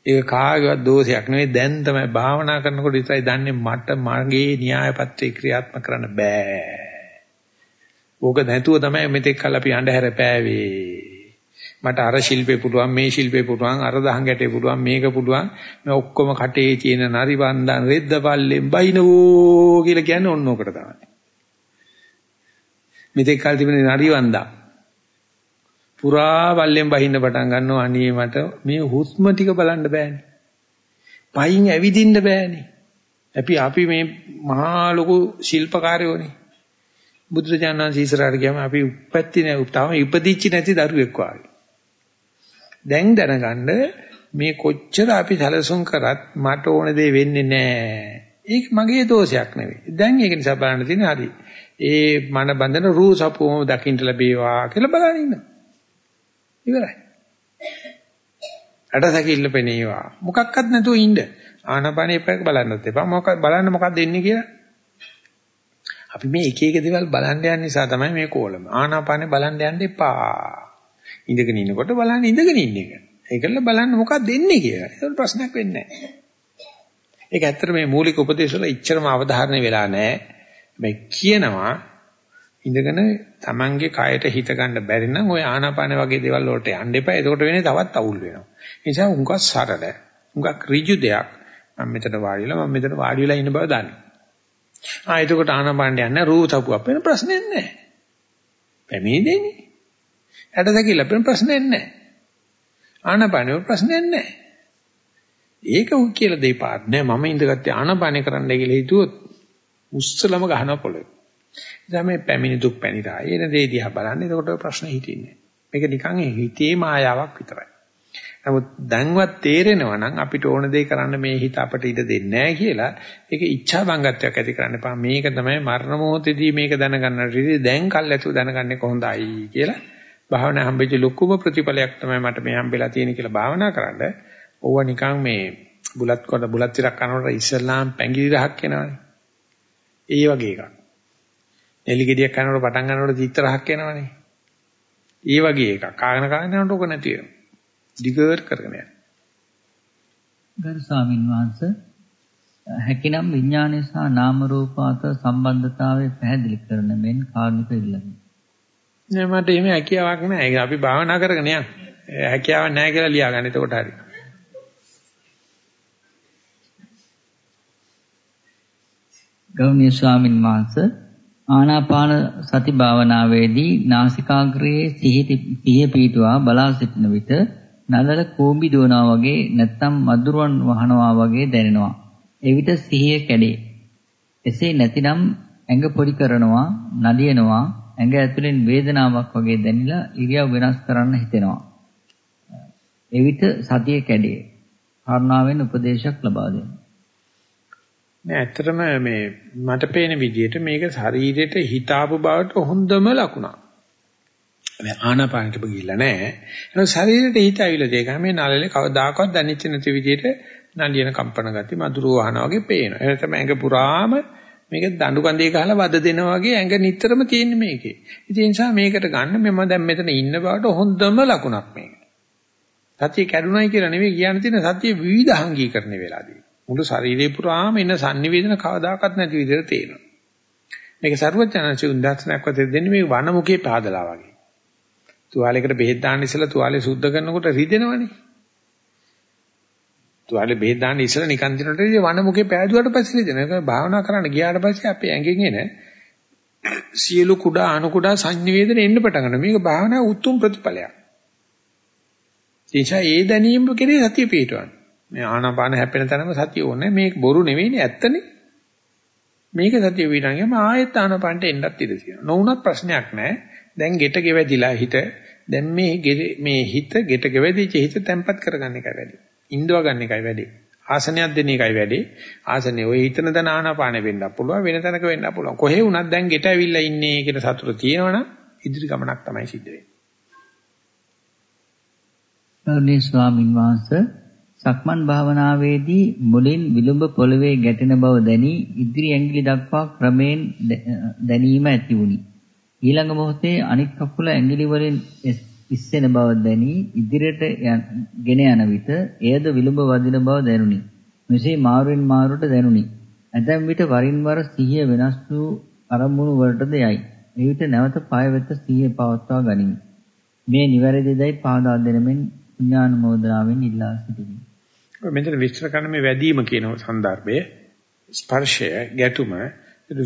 ඒක කාගේවත් දෝෂයක් නෙවෙයි දැන් තමයි භාවනා කරනකොට විතරයි දන්නේ මට මගේ න්‍යාය පත්‍රේ ක්‍රියාත්මක කරන්න බෑ. ඕක නැතුව තමයි මෙතෙක් කල් අපි අඳුර පෑවේ. මට අර ශිල්පේ පුළුවන් මේ ශිල්පේ පුළුවන් අර දහං ගැටේ පුළුවන් මේක පුළුවන් මේ ඔක්කොම කටේ තියෙන nari වන්දන් රෙද්ද පල්ලෙන් බයිනවෝ කියලා කියන්නේ ඔන්න ඔකට තමයි. මෙතෙක් කල් තිබෙන nari වන්දන් පුරා පල්ලෙන් බහින්න පටන් ගන්නවා අනේ මට මේ හුස්ම ටික බලන්න බෑනේ. පයින් ඇවිදින්න බෑනේ. අපි අපි මේ මහා ලොකු ශිල්පකාරයෝනේ. බුදුරජාණන් සීසරාට ගියාම අපි උප්පත්ති නෑ තාම ඉපදිච්ච නැති දරුවෙක් වගේ. දැන් දැනගන්න මේ කොච්චර අපි සැලසුම් කරත් මට ඕන දේ වෙන්නේ නෑ. ඒක මගේ දෝෂයක් නෙවෙයි. දැන් ඒක නිසා බලන්න තියෙන්නේ හරි. ඒ මන බඳන රූ සපුවම දකින්න ලැබේවා කියලා බලන ඉන්න. ඉවරයි. අටසකිල්ල පෙනේවා. මොකක්වත් නැතුව ඉන්න. ආනපනේ පැක බලන්නත් එපා. මොකක් බලන්න මොකක්ද එන්නේ කියලා. අපි මේ එක එක දේවල් බලන්න යන නිසා තමයි මේ කෝලම. ආනාපානේ බලන්න යන්න එපා. ඉඳගෙන ඉන්නකොට බලන්න ඉඳගෙන ඉන්න එක. ඒකල බලන්න මොකක්ද දෙන්නේ කියලා. ඒක ප්‍රශ්නයක් වෙන්නේ නැහැ. ඒක ඇත්තට මේ මූලික උපදේශ වල ඉච්චරම අවධාරණය වෙලා නැහැ. මේ කියනවා ඉඳගෙන Tamange කයට හිත ගන්න බැරි නම් ওই ආනාපාන වගේ දේවල් වලට යන්න එපා. එතකොට වෙන්නේ තවත් අවුල් වෙනවා. ඒ නිසා උංගක් සරල, උංගක් ඍජු දෙයක්. මම මෙතන වාඩිලා මම මෙතන වාඩි වෙලා ඉන්න බව දන්න. ආ එතකොට ආනාපානට යන්න රූතපුවක් වෙන ප්‍රශ්නයක් නැහැ. පැමිණි දෙන්නේ. ඇටසැකිල්ල අපෙන් ප්‍රශ්නයක් නැහැ. ආනපනෙ ප්‍රශ්නයක් නැහැ. ඒක උ කියලා දෙපාර නෑ මම ඉඳගත්තේ ආනපනෙ කරන්න කියලා හිතුවොත් උස්සලම ගහන පොළොවේ. ඉතින් මේ පැමිණි දුක් පැනිරා. එන දේ දිහා බලන්න එතකොට ප්‍රශ්න හිටින්නේ. මේක නිකන් හිතේ මායාවක් විතරයි. නමුත් දැන්වත් තේරෙනවා නම් අපිට ඕන දේ කරන්න මේ හිත අපට ඉඩ දෙන්නේ නැහැ කියලා ඒක ඉච්ඡා බංගත්වයක් ඇති කරන්න එපා. මේක තමයි මරණ මොහොතේදී මේක දැනගන්නට දැන් කල් ඇතුව දැනගන්නේ කොහොඳයි කියලා භාවනා හම්බෙච්ච ලොකුම ප්‍රතිඵලයක් තමයි මට මේ හම්බෙලා තියෙන කියලා භාවනා කරන්න. ඕව නිකන් මේ බුලත් කොට බුලත් ටිකක් කනකොට ඉස්සල්ලාම් පැංගිරි රහක් එනවනේ. ඒ වගේ එකක්. එලි ගෙඩියක් කනකොට පටන් ගන්නකොට චිත්ත රහක් එනවනේ. ඒ වගේ එකක්. කාගෙන කාගෙන යනකොට ඔක නැති වෙනවා. දිගට කරගෙන යන්න. ගරු ස්වාමින් වහන්සේ හැකිනම් විඥානය සහ නාම රූප අතර සම්බන්ධතාවය පැහැදිලි කරන මෙන් කාරණික ඉල්ලමි. නෑ මට එහෙම හැකියාවක් නෑ. ඒක අපි භාවනා කරගෙන යන්න. හැකියාවක් නෑ කියලා ලියා ගන්න. එතකොට හරි. ගෞණීය ස්වාමින් වහන්සේ ආනාපාන සති භාවනාවේදී නාසිකාග්‍රයේ සිහිය පිටුවා බලා සිටින විට නලල කෝඹි දුවනවා වගේ නැත්නම් මදුරුවන් වහනවා වගේ දැනෙනවා. එවිට සිහිය කැඩේ. එසේ නැතිනම් ඇඟ පොඩි කරනවා, නලියනවා, ඇඟ ඇතුලෙන් වේදනාවක් වගේ දැනිලා ඉරියව් වෙනස් කරන්න හිතෙනවා. එවිට සතිය කැඩේ. කරුණාවෙන් උපදේශයක් ලබා දෙන්න. නෑ ඇත්තටම මේ මට පේන විදිහට මේක ශරීරයට හිතාපු බවට හොඳම ලකුණක්. මේ ආනාපානෙට ගිහිල්ලා නෑ. ඒක ශරීරයට හිත ඇවිල්ලා දෙක මේ නළලේ කවදාකවත් දැනෙච්ච නැති විදිහට නලියන කම්පන ගති මధుරව වහනා වගේ පේනවා. ඒක තමයි ඇඟ පුරාම මේක දඬු කඳේ ගහලා වද දෙනවා වගේ ඇඟ නිතරම තියෙන්නේ මේකේ. ඉතින් ඒ නිසා මේකට ගන්න මම දැන් මෙතන ඉන්න බවට හොඳම ලකුණක් මේක. සතිය කැඩුනයි කියලා නෙවෙයි කියන්න තියෙන සතිය විවිධාංගීකරණය වෙලාදී. මුළු ශරීරේ පුරාම ඉන්න sannivedana කවදාකවත් නැති විදිහට තේරෙනවා. මේක සරුවචනංශි උදාහරණයක් වශයෙන් දෙන්නේ මේ වනමුකේ පාදලා වගේ. තුවාලයකට බෙහෙත් දාන්න ඉස්සලා තුවාලේ සුද්ධ කරනකොට රිදෙනවනේ. තුවාලේ බෙහෙත් දාන්න ඉස්සලා නිකන් දිනට ඉතින් වනමුකේ පෑදුවට පස්සේ රිදෙන. ඒක භාවනා කරන්න ගියාට පස්සේ අපේ ඇඟෙන් එන සියලු කුඩා අණු කුඩා සංනිවේදන එන්න පටන් ගන්නවා. මේක භාවනා උතුම් ප්‍රතිඵලයක්. එනිසා ඒ දැනීම කෙරේ සතිය පිටවන්න. මේ ආනාපාන හැපෙන තැනම සතිය ඕනේ. මේක බොරු නෙවෙයිනේ ඇත්තනේ. මේක සතිය පිටවන්න ආයෙත් ආනාපානට එන්නත් ඉඩ තියෙනවා. නොවුනත් ප්‍රශ්නයක් නැහැ. දැන් ගෙට ගෙවැදිලා හිත දැන් මේ මේ හිත ගෙට ගෙවැදිච්ච හිත තැම්පත් කරගන්න එකයි වැඩි. ඉන්දව ගන්න එකයි වැඩි. ආසනයක් දෙන එකයි වැඩි. ආසනේ ඔය හිතන දන ආනාපාන වෙන්නත් පුළුවන් වෙන තැනක වෙන්නත් පුළුවන්. කොහේ වුණත් දැන් ගෙට ඇවිල්ලා ඉන්නේ කියන සතුට තියෙනවනම් ඉදිරි ගමනක් තමයි සිද්ධ වෙන්නේ. ගෞරවනීය ස්වාමින් වහන්සේ සක්මන් භාවනාවේදී මුලින් විලුඹ පොළවේ ගැටෙන බව දැනි ඉදිරි ඇඟිලි දක්වා ක්‍රමයෙන් දැනීම ඇති වුණි. ඊළඟ මොහොතේ අනිත් කකුල ඇඟිලි වලින් ඉස්සෙන බව දැනි ඉදිරියට ගෙන යන විට එයද විලුඹ වදින බව දැනුනි. මෙසේ මාරුවෙන් මාරුවට දැනුනි. ඇතැම් විට වරින් වර සිහිය වෙනස් වූ අරමුණු වලටද යයි. එවිට නැවත පය වෙත සිහිය පවත්වා ගනිමි. මේ නිවැරදිදයි පාදා දෙනමින් පුණ්‍යානුමෝදනාවෙන් ඉල්ලා සිටිමි. මෙතන විස්තර කරන මේ වැදීම කියන සංදර්භයේ ස්පර්ශය ගැටුම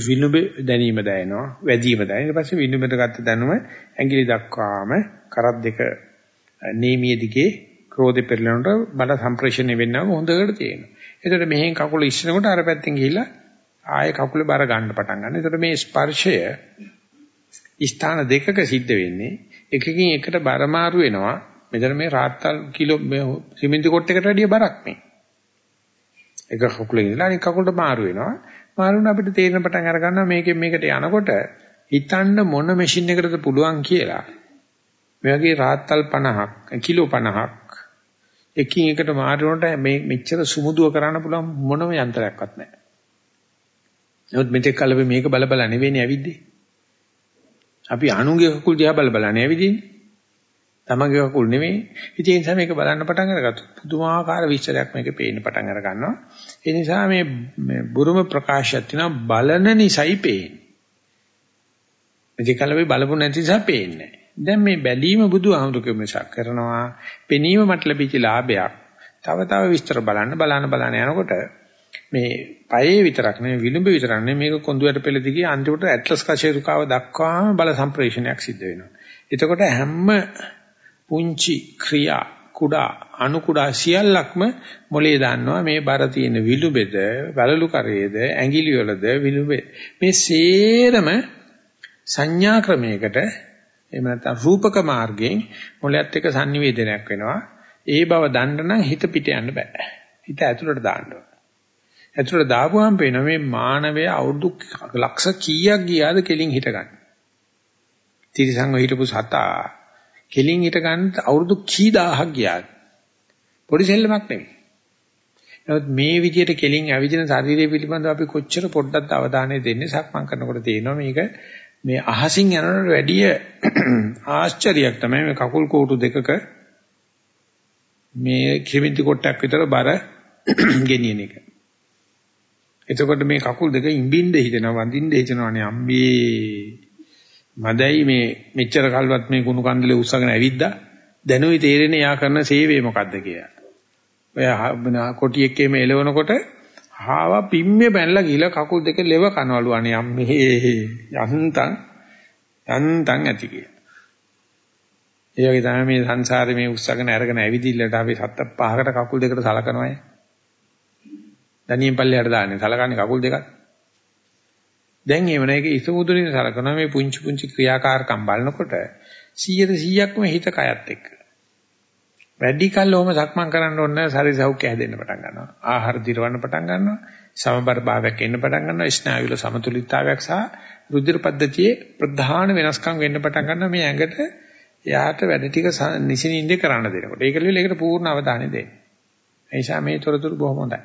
විනුබ දැනීම දැනෙනවා වැදීම දැනෙන ඊට පස්සේ විනුබට ගත්ත දැනුම ඇඟිලි දක්වාම කරත් දෙක නීමිය දිගේ ක්‍රෝධෙ පෙරලනකොට බල සම්ප්‍රේෂණය වෙන්නම හොඳට තියෙනවා. එතකොට මෙහෙන් කකුල ඉස්සනකොට අර පැත්තෙන් ගිහිල්ලා ආයේ කකුල බර ගන්න පටන් ගන්නවා. එතකොට මේ ස්පර්ශය ස්ථාන දෙකක සිද්ධ වෙන්නේ එකකින් එකට බර මාරු වෙනවා. මෙතන මේ රාත්තල් කිලෝ සිමෙන්ති කොටයකට වැඩිය බරක් මේ. එක කකුලේ ඉඳලා අනිත් කකුලට මාරු වෙනවා. මාරු වෙන අපිට තේරෙන පටන් අර ගන්නවා මේකෙන් මේකට යනකොට හිතන්න මොන මැෂින් එකකටද පුළුවන් කියලා. මේ වගේ රාත්තල් 50ක් කිලෝ 50ක් එකින් එකට මාරුනට මේ මෙච්චර සුමුදුව කරන්න පුළුවන් මොනම යන්ත්‍රයක්වත් නැහැ. නමුත් මෙතෙක් කල මේක බල බල නෙවෙයිනේ ඇවිද්දේ. අපි අනුගේ කකුල් දිහා බල බල නෙවෙයිදින්නේ. තමගේ කකුල් නෙවෙයි. ඉතින් ඒ නිසා මේක බලන්න පටන් අරගත්තු. පුදුමාකාර විස්තරයක් මේකේ පේන්න පටන් අර ගන්නවා. ඒ නිසා මේ බුරුම ප්‍රකාශයක් තියෙනවා බලන නිසයි පේන්නේ. මෙතෙක් කල අපි බලපු නැති නිසා පේන්නේ දැන් මේ බැලීම බුදුහාමුදුරුවෝ මිසක් කරනවා. පෙනීම මට ලැබිච්ච ලාභයක්. තව තව විස්තර බලන්න බලන්න බලන්න යනකොට මේ පයේ විතරක් නෙවෙයි විලුඹ විතරක් නෙවෙයි මේක කොඳුයට පෙළ දිගේ අන්තිමට ඇට්ලස් කෂේරුකාව දක්වාම බල සම්ප්‍රේෂණයක් සිද්ධ වෙනවා. එතකොට හැම පුංචි ක්‍රියා කුඩා අණු කුඩා සියල්ලක්ම මොලේ දාන්නවා මේ බර තියෙන විලුඹෙද වලලු කරේද ඇඟිලි වලද විලුඹේ මේ සේරම සංඥා ක්‍රමයකට එහෙම නැත්නම් රූපක මාර්ගයෙන් මොලයත් එක්ක sannivedanayak වෙනවා. ඒ බව දන්න නම් හිත පිට යන්න බෑ. හිත ඇතුළට දාන්න ඕන. ඇතුළට දාපුවාම පේනවා මේ මානවය අවුරුදු ලක්ෂ කීයක් ගියාද කෙලින් හිට ගන්න. තිරිසංග හිටපු සතා කෙලින් හිට ගන්න අවුරුදු කී දහහක් ගියාද? පොඩි සෙල්ලමක් නෙමෙයි. නමුත් මේ විදිහට කෙලින් ඇවිදින ශරීරය පිළිබඳව අපි කොච්චර පොඩ්ඩක් අවධානය දෙන්නේ සක්මන් කරනකොට තේනවා මේක මේ අහසින් යනකට වැඩිය ආශ්චර්යයක් තමයි මේ කකුල් කෝටු දෙකක මේ කිමින්ති කොටයක් විතර බර ගෙනියන එක. එතකොට මේ කකුල් දෙක ඉඹින්ද හිතෙනවා වඳින්ද හිතනවානේ අම්බේ මදයි මේ මෙච්චර කල්වත් මේ කුණු කන්දලේ උස්සගෙන ඇවිද්දා දැනුයි තේරෙන්නේ යා කරන සේවය මොකද්ද කියලා. ඔය කොටියෙක් එමෙ එලවනකොට හාව පිම්මේ බැනලා ගිහලා කකුල් දෙක ලෙව කනවලු අනේ අම්මේ යන්තම් යන්තම් ඇති කියලා. ඒ වගේ තමයි මේ සංසාරේ මේ උස්සගෙන අරගෙන ඇවිදිල්ලට අපි සත්ත පහකට කකුල් දෙකට සලකනවායි. දණියෙන් පල්ලයට දාන්නේ සලකන්නේ කකුල් දෙකක්. දැන් එවන එක ඉසමුදුලින් සලකනවා මේ පුංචි පුංචි ක්‍රියාකාරකම් බලනකොට 100 100ක්ම හිත කයත් එක්ක. වැඩි කල් ඔහම සක්මන් කරන්න ඕන ශරීර සෞඛ්‍ය හැදෙන්න පටන් ගන්නවා. ආහාර දිරවන්න පටන් ගන්නවා. සමබර භාවයක් එන්න පටන් ගන්නවා. ස්නායුවල සමතුලිතතාවයක් සහ රුධිර පද්ධතියේ ප්‍රධාන වෙනස්කම් වෙන්න පටන් ගන්නවා මේ ඇඟට එයාට වැඩ ටික නිසින්ින්ද කරන්න දෙනකොට. ඒක ලියලා ඒකට පූර්ණ අවධානය දෙන්න. ඒ නිසා මේ තොරතුරු බොහොම හොඳයි.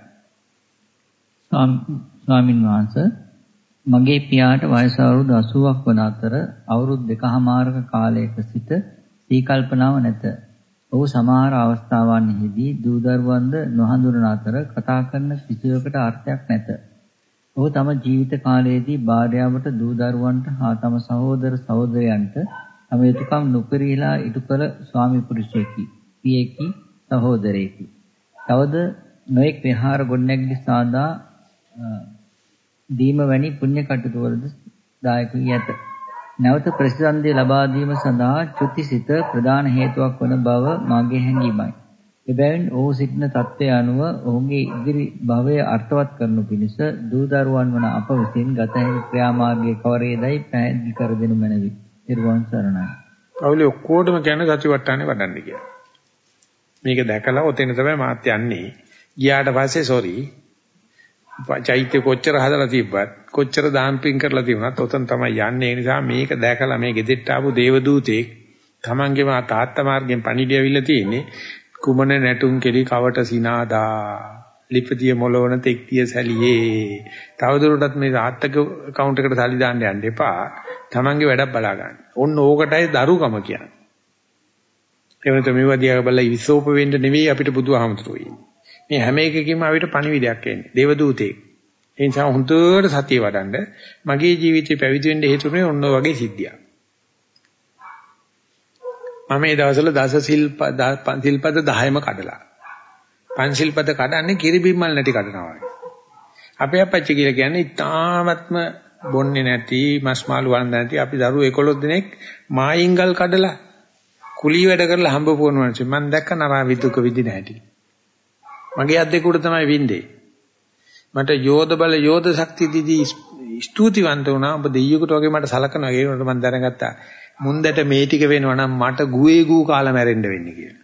ස්වාමින් වහන්සේ මගේ පියාට වයස අවුරුදු 80ක් වන අතර අවුරුදු දෙකහමාරක කාලයක සිට සීකල්පනාව නැත. ඔහු සමහර අවස්ථාවන්හිදී දූ දරුවන්ද නොහඳුනන අතර කතා කරන කිසිවකට අර්ථයක් නැත. ඔහු තම ජීවිත කාලයේදී භාර්යාවට දූ දරුවන්ට හා තම සහෝදර සහෝදරයන්ට තම යුතුයකම් නොපරිහිලා ඉටු කළ ස්වාමි පුරුෂයෙකි. පියෙකි සහෝදරයෙකි. තවද නොඑක් විහාර ගොඩනැගිලි සාදා දීම වැනි පුණ්‍ය කටයුතු වලද දායක වී ඇත. නැවත ප්‍රතිසන්දිය ලබා දීම සඳහා චුතිසිත ප්‍රධාන හේතුවක් වන බව මාගේ හැඟීමයි. එබැවින් ඔහු සිටින தත්ත්වය අනුව ඔහුගේ ඉදිරි භවය අර්ථවත් කරනු පිණිස දූ දරුවන් වන අප විසින් ගත හැකි ක්‍රියාමාර්ගයේ කවරේදයි පැහැදිලි කර දෙනු මැනවි. ත්‍රිවන් සරණයි. පවුලේ ඔක්කොටම කියන්නේ සතිවට්ටානේ වඩන්න කියලා. මේක දැකලා ඔතෙන් තමයි මාත් යන්නේ. ගියාට පස්සේ සෝරි චෛත්‍ය කොච්චර හදලා තිබ්බත් කොච්චර දාම්පින් කරලා තිබුණත් ඔතන තමයි යන්නේ ඒ නිසා මේක දැකලා මේ ගෙදෙට්ට ආපු දේවදූතෙක් තමන්ගේම තාත්තා මාර්ගෙන් පණිඩිය අවිල්ලා තියෙන්නේ කුමන නැටුම් කෙලි කවට සිනාදා ලිපතිය මොලවන තෙක්තිය සැලියේ තවදුරටත් මේ තාත්තක account එකට සල්ලි දාන්න යන්න එපා තමන්ගේ වැඩක් බලා ගන්න. ඔන්න ඕකටයි දරුකම කියන්නේ. එවනත මේවා දිහා බලලා විසෝප වෙන්න නෙවෙයි අපිට බුදුහාමුදුරුවෝ ඉන්නේ. මේ හැම එකකින්ම අපිට පණිවිඩයක් එන්නේ. දේවදූතෙක්. ඒ නිසා හුදුවට සතිය වඩන්න මගේ ජීවිතේ පැවිදි වෙන්න හේතුනේ ඔන්න වගේ සිද්ධියක්. මම මේ දවස්වල දස සිල්ප සිල්පද 10ම කඩලා. පංචිල්පද කඩන්නේ කිරිබිම්මල් නැටි කඩනවා වගේ. අපේ අපච්චි කියලා කියන්නේ ඉතාමත්ම බොන්නේ නැති මස් මාළු වළඳ නැති අපි දරුවෝ 11 දිනක් මායින්ගල් කඩලා කුලී වැඩ කරලා හම්බ පුවනවා මම දැක්ක නරා විදුක විදින හැටි. මගේ අද්දෙක උඩ තමයි වින්දේ. මට යෝධ බල යෝධ ශක්තිය දීදී ස්තුතිවන්ත වුණා. ඔබ දෙයියෙකුට වගේ මට සලකනවා. ඒ වුණාට මම දැනගත්තා මුන්දට මේ ටික වෙනවා නම් මට ගුවේ ගූ කාලා මැරෙන්න වෙන්නේ කියලා.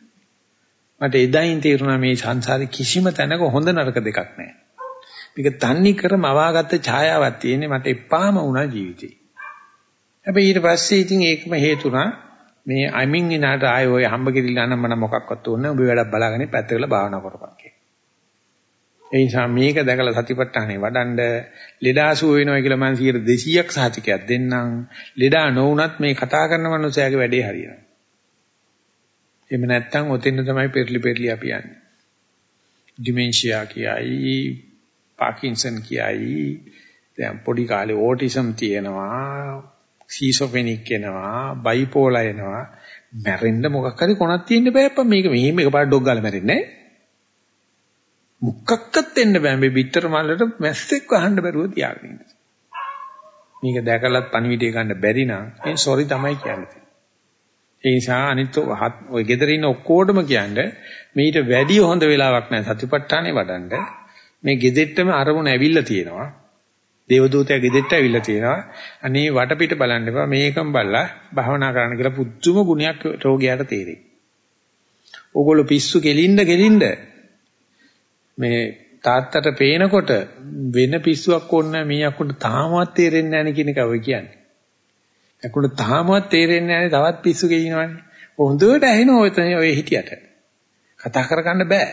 මට එදායින් තේරුණා මේ සංසාරේ කිසිම තැනක හොඳ නරක දෙකක් නැහැ. මේක තන්නේ කරම අවාගත්ත ඡායාවක් තියෙන්නේ මට එපාම වුණා ජීවිතේ. හැබැයි ඊට පස්සේ ඉතින් ඒකම හේතුණා මේ අමින් ඉනාට ආය ඔය හම්බ කිරිලා නම් මම මොකක්වත් ඕනේ ඔබ වැඩක් බලාගෙන පැත්තකට භාවනා කරපන් කියලා. ඒ නිසා මේක දැකලා සතිපට්ඨානේ වඩන්ඩ ලෙඩාසුව වෙනවා කියලා මම 200ක් සහතිකයක් දෙන්නම්. ලෙඩා නොවුනත් මේ කතා කරන මනුස්සයාගේ වැඩේ හරියනවා. එහෙම නැත්නම් ඔතෙන් තමයි පෙරලි පෙරලි අපි යන්නේ. ඩිමෙන්ෂියා කියයි, පාකින්සන් කියයි, දැන් පොඩි කාලේ ඕටිසම් තියෙනවා, සීසොෆෙනික් එනවා, බයිපෝලා එනවා. මැරෙන්න මොකක් හරි කොනක් තියෙන්න බෑ අප්පා මේක මෙහෙම එකපාරට ඩොග් ගාලා මැරෙන්නේ නැහැ. මුක්කක්කත් එන්න බෑ මේ බිත්තර මල්ලට මැස්සෙක් වහන්න බැරුව තියාගෙන ඉන්න. මේක දැකලත් පණිවිඩය ගන්න බැරි නම් ඒ සෝරි තමයි කියන්නේ. ඒ නිසා අනිත් ඔය ගෙදර ඉන්න ඔක්කොටම කියන්නේ මීට වැඩි හොඳ වෙලාවක් නැහැ සතිපට්ඨානේ වඩන්න. මේ ගෙදෙට්ටම අරමුණ ඇවිල්ලා තියෙනවා. දේවදූතයා ගෙදෙට්ට ඇවිල්ලා තියෙනවා. අනේ වටපිට බලන්න එපා මේකම බලලා භාවනා කරන්න කියලා පුදුම ගුණයක් රෝගියාට තේරෙයි. ඕගොල්ලෝ පිස්සු කෙලින්ද කෙලින්ද මේ තාත්තට පේනකොට වෙන පිස්සුවක් ඕනේ මේ අකුණට තාමවත් තේරෙන්නේ නැහැ කියන එක ඔය කියන්නේ. අකුණට තාමවත් තේරෙන්නේ නැහැ තවත් පිස්සු ගෙයිනවනේ. හොඳට ඇහෙන ඔය ඔය හිටියට. කතා කරගන්න බෑ.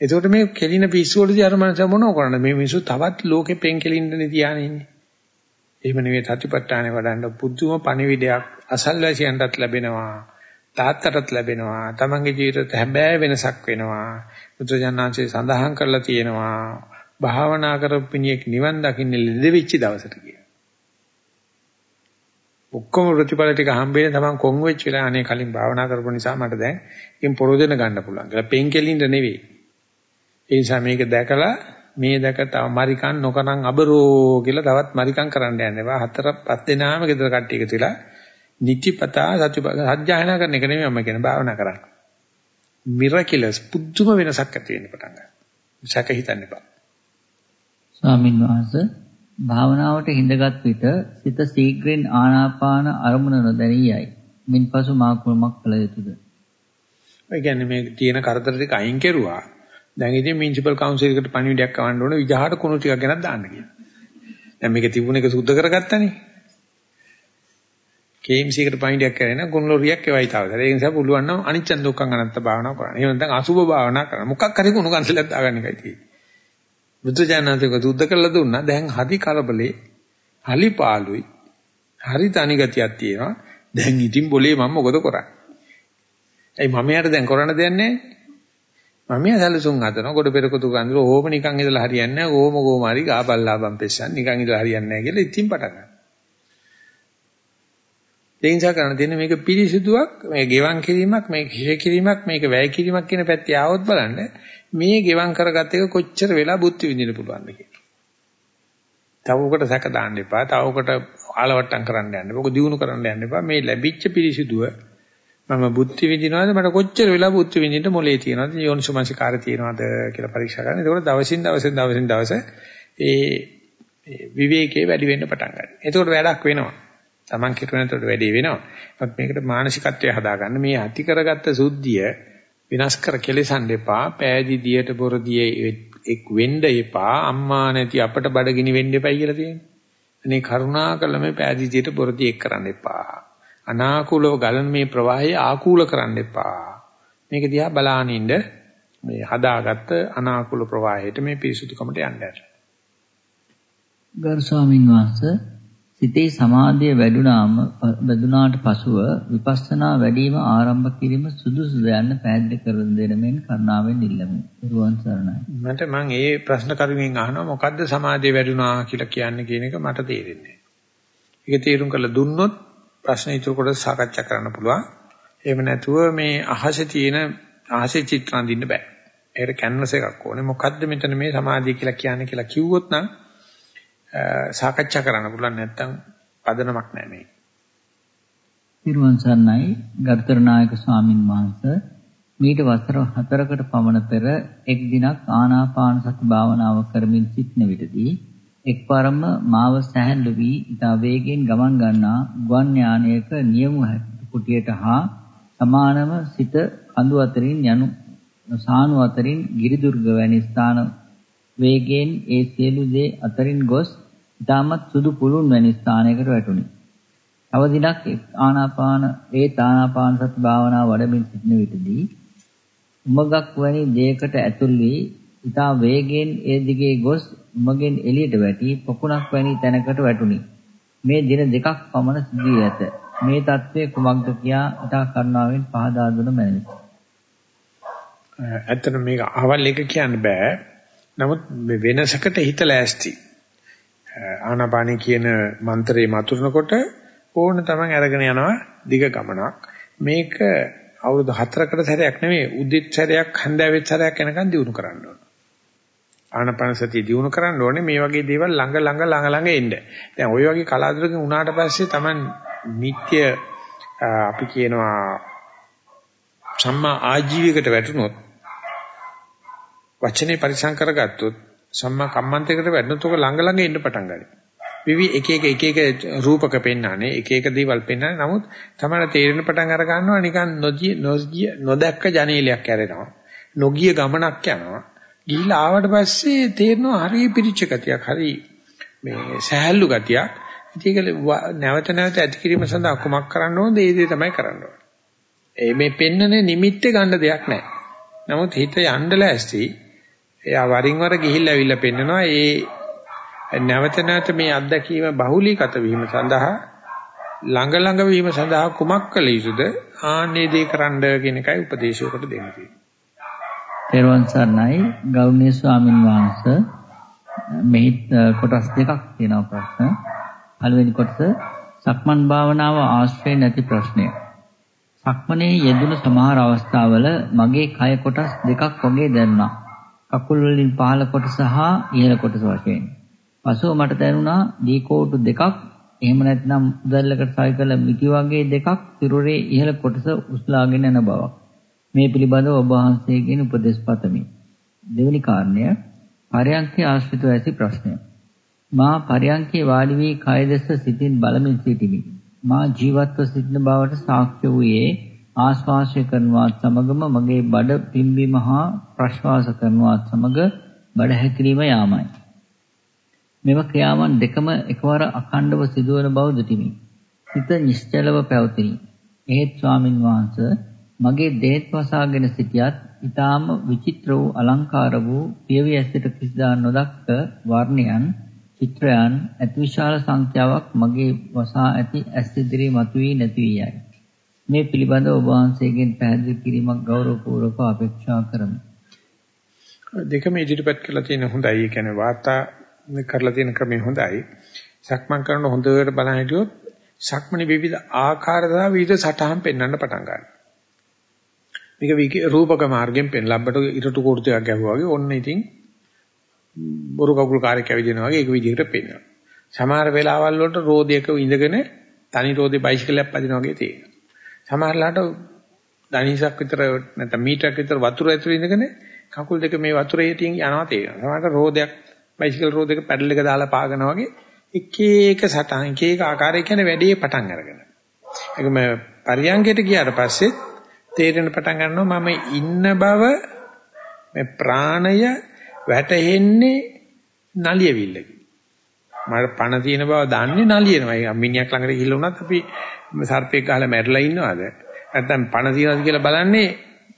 එතකොට මේ කෙලින පිස්සු වලදී අර මනස මොනව කරන්නේ? මේ මිනිස්සු තවත් ලෝකෙ පෙන් කෙලින්නනේ තියානේ ඉන්නේ. එහෙම නෙවෙයි සතිපට්ඨානේ වඩන්න පුදුම පණිවිඩයක් අසල්වැසියන්ටත් ලැබෙනවා. තාත්තටත් ලැබෙනවා. තමන්ගේ ජීවිතේට හැබෑ වෙනසක් වෙනවා. බුදුජානනාංශය සඳහන් කරලා තියෙනවා භාවනා කරපිනියෙක් නිවන් දකින්නේ ලෙඩෙවිච්ච දවසට කියලා. ඔක්කොම ප්‍රතිඵල ටික හම්බෙන්නේ තමන් කොන් වෙච්ච වෙලාව අනේ කලින් භාවනා කරපු නිසා මට දැන් ඉන් පොරොදෙන ගන්න පුළුවන්. කියලා පෙන් කෙලින්ද නෙවෙයි. ඒ නිසා මේක දැකලා මේ දැක තව මරිකන් නොකරන් අබරෝ කියලා තවත් මරිකන් කරන්න යන්න එපා. හතර පස් දෙනාම ගෙදර කට්ටිය එකතුලා නිතිපතා සත්‍ය සත්‍යයනා කරන එක නෙමෙයි මම කියන්නේ භාවනා කරන්නේ. මිරකියුලස් පුදුම වෙනසක් ඇති වෙන්න පටන් ගන්නවා. සැක හිතන්න එපා. ස්වාමින් වහන්සේ භාවනාවට හිඳගත් විට සිත ශීඝ්‍රයෙන් ආනාපාන අරමුණ නොදැනී යයි. මින්පසු මා කුමක් කළ යුතුද? ඒ කියන්නේ මේ තියෙන කරදර ටික අයින් කෙරුවා. දැන් ඉතින් මියුනිසිපල් කවුන්සිල් එකට පණිවිඩයක් අවන්න ඕන විජහාට කුණු ටිකක් ගෙනත් දාන්න කියලා. දැන් මේක තිබුණ එක සුද්ධ කරගත්තනේ. KMC එකට පණිඩයක් කරගෙන ගුණලොරියක් එවයි තාවද. ඒ නිසා පුළුවන් නම් අනිච්ච දුක්ඛං අනත්ත භාවනාව කරන්න. එහෙම නැත්නම් අසුභ භාවනා කරන්න. මොකක් හරි ගුණ කන්සලයක් දාගන්න එකයි තියෙන්නේ. බුද්ධ ඥානසික දුද්ද කරලා දුන්නා. දැන් හරි කරබලේ, හරි පාළුයි, හරි තනි ගතියක් තියෙනවා. දැන් ඉතින් બોලේ මම මොකද කරන්නේ? ඒ මම යාට දැන් කරන්න දෙයක් නැහැ. මම යා සැලසුම් හදනවා. ගොඩ පෙරකුතු ගන්දර ඕම නිකන් ඉඳලා හරියන්නේ නැහැ. ඕම කොමාරි ගාපල්ලාබම් පෙස්සන් නිකන් ඉඳලා හරියන්නේ නැහැ කියලා ඉතින් පටන් ගන්නවා. ඒ නිසා කරන්න තියෙන්නේ මේක පිළිසිදුවක් මේ ගෙවම් කිරීමක් මේක හිෂ කිරීමක් මේක වැය කිරීමක් කියන පැත්තේ ආවොත් බලන්න මේ ගෙවම් කරගත්ත එක කොච්චර වෙලා බුද්ධ විඳින්න පුළුවන්ද කියලා. තව උකට සැක දාන්න එපා. තව උකට ආලවට්ටම් කරන්න යන්න එපා. ඔක දිනු කරන්න යන්න එපා. මේ ලැබිච්ච පිළිසිදුව මම බුද්ධ විඳිනවද මට කොච්චර වෙලා බුද්ධ විඳින්න මොලේ තියනවද යෝනිසමංසිකාරය තියනවද කියලා පරීක්ෂා කරන්න. ඒකෝට දවසින් දවසින් දවසින් දවස ඒ විවේකයේ වැඩි වෙන්න පටන් ගන්නවා. ඒකෝට වැඩක් වෙනවා. Taman කිරුණාට වැඩේ වෙනවා. ඒත් මේකට මානසිකත්වය හදාගන්න මේ ඇති කරගත්ත සුද්ධිය විනාශ කර කෙලසන් දෙපා පෑදි දියට බොරදියේ එක් වෙන්න එපා අම්මා නැති අපට බඩගිනි වෙන්න එපයි කියලා තියෙනවා. අනේ කරුණාකර මේ පෑදි දියට බොරදිය එක් කරන්න එපා. අනාකූලව ගලන මේ ප්‍රවාහය ආකූල කරන්න එපා. මේක දිහා බලාගෙන ඉන්න මේ හදාගත්ත අනාකූල ප්‍රවාහයට මේ පිරිසුදුකමට යන්න. ගරු ස්වාමීන් වහන්සේ සිතේ සමාධිය වැඩුණාම වැඩුණාට පසුව විපස්සනා වැඩිම ආරම්භ කිරීම සුදුසුද යන්න පැහැදිලි කර දෙන මෙන් කරුණාවෙන් ඉල්ලමි. රුවන් සරණයි. මට මම ඒ ප්‍රශ්න කරුවෙන් අහනවා මොකද්ද සමාධිය වැඩුණා කියලා කියන්නේ කියන එක මට තේරෙන්නේ නැහැ. ඒක තේරුම් කරලා දුන්නොත් ප්‍රශ්න ඉතුරු කොට සාකච්ඡා කරන්න පුළුවන්. එහෙම නැතුව මේ අහසේ තියෙන අහසේ චිත්‍ර අඳින්න බෑ. ඒකට කැන්වස් එකක් ඕනේ. මොකද්ද මෙතන මේ සමාධිය කියලා කියන්නේ කියලා කිව්වොත් නම් සාකච්ඡා කරන්න පුළුවන් නැත්නම් පදනමක් නැහැ මේ. පිරුවන් සන්නයි ගරුතර නායක ස්වාමින් වහන්සේ මීට වසර 4කට පමණ පෙර එක් දිනක් ආනාපාන සති භාවනාව කරමින් සිටන විටදී එක්වරම මාව සැහැල්ලු වී ඉතා වේගයෙන් ගමන් ගන්නා ගුවන් යානයක නියමු කුටියට හා සමානම සිට කඳු අතරින් යනු සානු අතරින් ගිරිදුර්ග වැනි ස්ථාන වේගයෙන් ඒ සියලු දේ අතරින් ගොස් ඉතාමත් සුදු පුළුන් වැනි ස්ථානයකට වැටුණි. තව දිනක් ආනාපාන ඒ ආනාපාන සති භාවනාව වඩමින් සිටින විටදී උමගක් වැනි දෙයකට ඇතුල් වී ඉතා වේගයෙන් ඒ දිගේ ගොස් උමගෙන් එළියට වැටි පොකුණක් වැනි තැනකට වැටුණි. මේ දින දෙකක් පමණ සිදු වී ඇත. මේ தત્ත්වය කුමක්ද කියා ඉතා කරුණාවෙන් පහදා දුන මැනවි. ඇත්තට මේක අහවල් එක කියන්න බෑ. නමුත් වෙනසකට හිත ලෑස්ති. ආනාපානී කියන මන්ත්‍රේ මතුරනකොට ඕන තමන් අරගෙන යනවා දිග ගමනක්. මේක අවුරුදු 4කට සැරයක් නෙවෙයි උදිත් සැරයක් හන්දෑවෙත් සැරයක් යනකම් දිනු කරන්න ඕන. ආනාපාන සතිය දිනු කරන්න ඕනේ මේ වගේ දේවල් ළඟ ළඟ ළඟ ළඟ එන්න. දැන් ওই වගේ කලාතුරකින් උනාට පස්සේ තමන් නිත්‍ය අපි කියනවා සම්මා ආජීවයකට වැටුනොත් වචනේ පරිසම් කරගත්තොත් සම්මා කම්මන්තයකට වැඩනොත් ඔක ළඟ ළඟ එන්න පටන් ගන්නවා. විවි එක එක එක එක රූපක පෙන්වන්නේ එක එක දේවල් පෙන්වන්නේ නමුත් තමයි තේරෙන පටන් අර ගන්නවා නිකන් නොගිය නොගිය නොදැක්ක ජනේලයක් ඇරෙනවා. නොගිය ගමනක් යනවා. ගිහිල්ලා ආවට පස්සේ තේරෙනවා හරි පිරිච්ච ගතියක් හරි මේ සහැල්ලු ගතියක්. ඒක නැවත නැවත ඇති කිරීම සඳහා කුමක් කරන්න ඕනද ඒ දේ තමයි කරන්න ඕනේ. ඒ මේ පෙන්නනේ නිමිත්තේ ගන්න දෙයක් නැහැ. නමුත් හිත යන්න ලෑස්ති එයා වරින් වර ගිහිල්ලා ඇවිල්ලා පෙන්නනවා ඒ නැවත නැවත මේ අත්දැකීම බහුලීගත වීම සඳහා ළඟ ළඟ වීම සඳහා කුමක් කළ යුතුද ආන්නේ දේ කරන්න කියන එකයි උපදේශයකට දෙන්න තියෙන්නේ. පෙරවන් සර්ණයි ගෞරවනීය ස්වාමින් වහන්සේ මෙහි කොටස් දෙකක් තියෙනවා ප්‍රශ්න. පළවෙනි කොටස සක්මන් භාවනාව ආශ්‍රය නැති ප්‍රශ්නය. සක්මනේ යෙදුණු සමහර අවස්ථාවල මගේ කය කොටස් දෙකක් වගේ දැනුණා. කකුල් වලින් පහළ කොටස හා ඉහළ කොටස වශයෙන්. පසුව මට දැනුණා දී කෝටු දෙකක් එහෙම නැත්නම් උදැල්ලකට සායි කළ මිටි වගේ දෙකක් සිරුරේ ඉහළ කොටස උස්ලාගෙන යන බවක්. මේ පිළිබඳව ඔබ වහන්සේගෙන් උපදෙස් පතමි. දෙවෙනි කාරණය පරයන්කේ ආශ්‍රිතව ඇති ප්‍රශ්නය. මා පරයන්කේ වාඩි වී කය දෙස සිතින් බලමින් සිටිමි. මා ජීවත්ව සිටින බවට සාක්ෂි වූයේ ආශ්වාසය කරනවත් සමගම මගේ බඩ පිම්බීම හා ප්‍රශ්වාස කරනවත් සමග බඩ හැකිලිම යාමයි. මෙම ක්‍රියාවන් දෙකම එකවර අඛණ්ඩව සිදුවන බව දුටිමි. සිත නිශ්චලව පැවතිනි. එහෙත් ස්වාමින් වහන්සේ මගේ දේත් වසාගෙන සිටියත් ඊටාම විචිත්‍ර වූ අලංකාර වූ පියවි ඇසට කිසිදා නොදක්ක වර්ණයන් චිත්‍රයන් අතිවිශාල සංඛ්‍යාවක් මගේ වසා ඇති ඇස් ඉදිරියේ මතුවී නැති වී යයි. මේ පිළිබඳව ඔබ වහන්සේගෙන් පැහැදිලි කිරීමක් ගෞරවපූර්වකව අපේක්ෂා කරමි. දෙකම ඉදිරිපත් කරලා තියෙන හොඳයි. ඒ කියන්නේ වාර්තා කරලා තියෙන ක්‍රමය හොඳයි. සක්මන් කරන හොඳට බලන හිටියොත් සක්මණේ විවිධ ආකාර සහ විවිධ සටහන් පෙන්වන්න පටන් ගන්නවා. මේක රූපක මාර්ගයෙන් පෙන් ලබ්බට ඉරටු කෝටුවක් ගැහුවා වගේ ඔන්න ඉතින් බොරු කකුල් කාර්යයක් ඇවිදිනවා වගේ ඒක විදිහට පෙන්වනවා. සමහර වෙලාවල් වලට රෝදයක ඉඳගෙන තනි රෝදේ බයිසිකලයක් පදිනවා වගේ තියෙනවා. සමහරලාට දණහිසක් විතර නැත්නම් මීටරයක් විතර වතුර ඇතුලේ ඉඳගෙන කකුල් දෙක මේ වතුරේ හිටින් යනවා තේරෙනවා. සමහරට රෝදයක් බයිසිකල් රෝදයක පැඩල් එක දාලා පාගනවා වගේ එක එක සටහන් එක එක ආකාරයක යන වැඩේ පටන් අරගෙන. ඒකම පරියංගයට ගියාට පස්සේ තේරෙන පටන් ගන්නවා මම ඉන්න බව මේ ප්‍රාණය වැටෙන්නේ නලියවිල්ලකින්. මට පණ තියෙන බව දන්නේ නලියනවා. මිනිහක් ළඟට ගිහිල්ලා වුණත් අපි සර්පෙක් ගහලා මැරලා ඉන්නවද? නැත්නම් පණ තියනවද කියලා බලන්නේ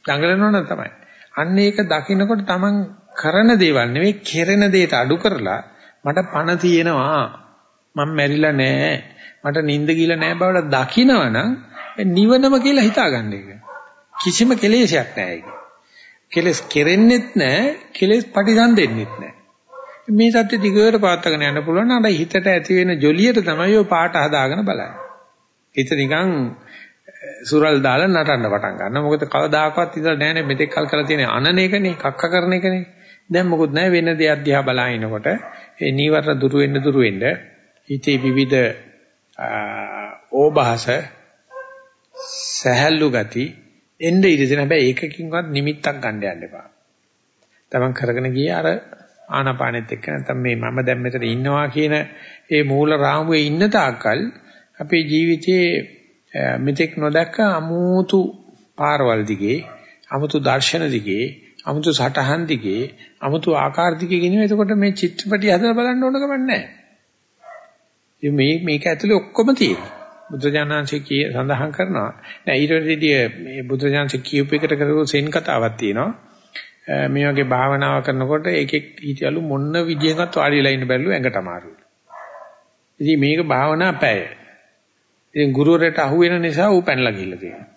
දඟලනවනම් තමයි. අන්න ඒක දකින්නකොට Taman කරන දේවල් නෙවෙයි කෙරෙන දේට අඩු කරලා මට පණ තියෙනවා. මම මැරිලා නෑ. මට නිින්ද ගිහලා නෑ බවට දකිනවනම් නිවනම කියලා හිතාගන්න එක. කිසිම කෙලෙසයක් නෑ ඒක. කෙලස් කෙරෙන්නෙත් නෑ, කෙලස් පටිසම් දෙන්නෙත් නෑ. මේ සත්‍ය දිගට පාත්තගෙන යන්න පුළුවන් නම් අර හිතට ඇති වෙන ජොලියට තමයි ඔය පාට හදාගෙන බලන්නේ. හිත නිකන් සුරල් දාලා නටන්න පටන් ගන්නවා. මොකද කවදාකවත් ඉඳලා නැහැ නේ මෙතෙක් කල් කරලා තියෙන අනන එකනේ, කක්ක කරන එකනේ. දැන් මොකුත් නැහැ වෙන දෙයක් දිහා බලාගෙනකොට ඒ නීවරණ දුරු වෙන්න දුරු වෙන්න හිතේ විවිධ ඕභාස සහැල්ලු ගති එnde ඉඳින හැබැයි ඒකකින්වත් නිමිත්තක් ගන්න යන්න එපා. තමන් කරගෙන ගියේ අර ආනාපානෙත් එක්ක නැත්නම් මේ මම දැන් මෙතන ඉන්නවා කියන ඒ මූල රාමුවේ ඉන්න තාක්කල් අපේ ජීවිතයේ මෙතෙක් නොදැක්ක අමුතු පාරවල් දිගේ අමුතු දර්ශන දිගේ අමුතු සටහන් දිගේ අමුතු ආකාර දිගේ ගෙනියන එතකොට මේ චිත්‍රපටි හදලා බලන්න ඕන ගමන් නැහැ. මේ මේක ඇතුලේ ඔක්කොම තියෙනවා. බුදුජානන්සේ කිය සඳහන් කරනවා. නෑ ඊට වැඩිය මේ බුදුජානන්සේ කියූප එකට කරපු සෙන් කතාවක් තියෙනවා. මේ වගේ භාවනාව කරනකොට ඒකෙක් හිටියලු මොන්න විදියකට වාඩි වෙලා ඉන්න බැරිලු ඇඟට අමාරුයි. ඉතින් මේක භාවනා පැය. ඉතින් ගුරුවරයාට අහු වෙන නිසා ඌ පැනලා ගිහිල්ලා තියෙනවා.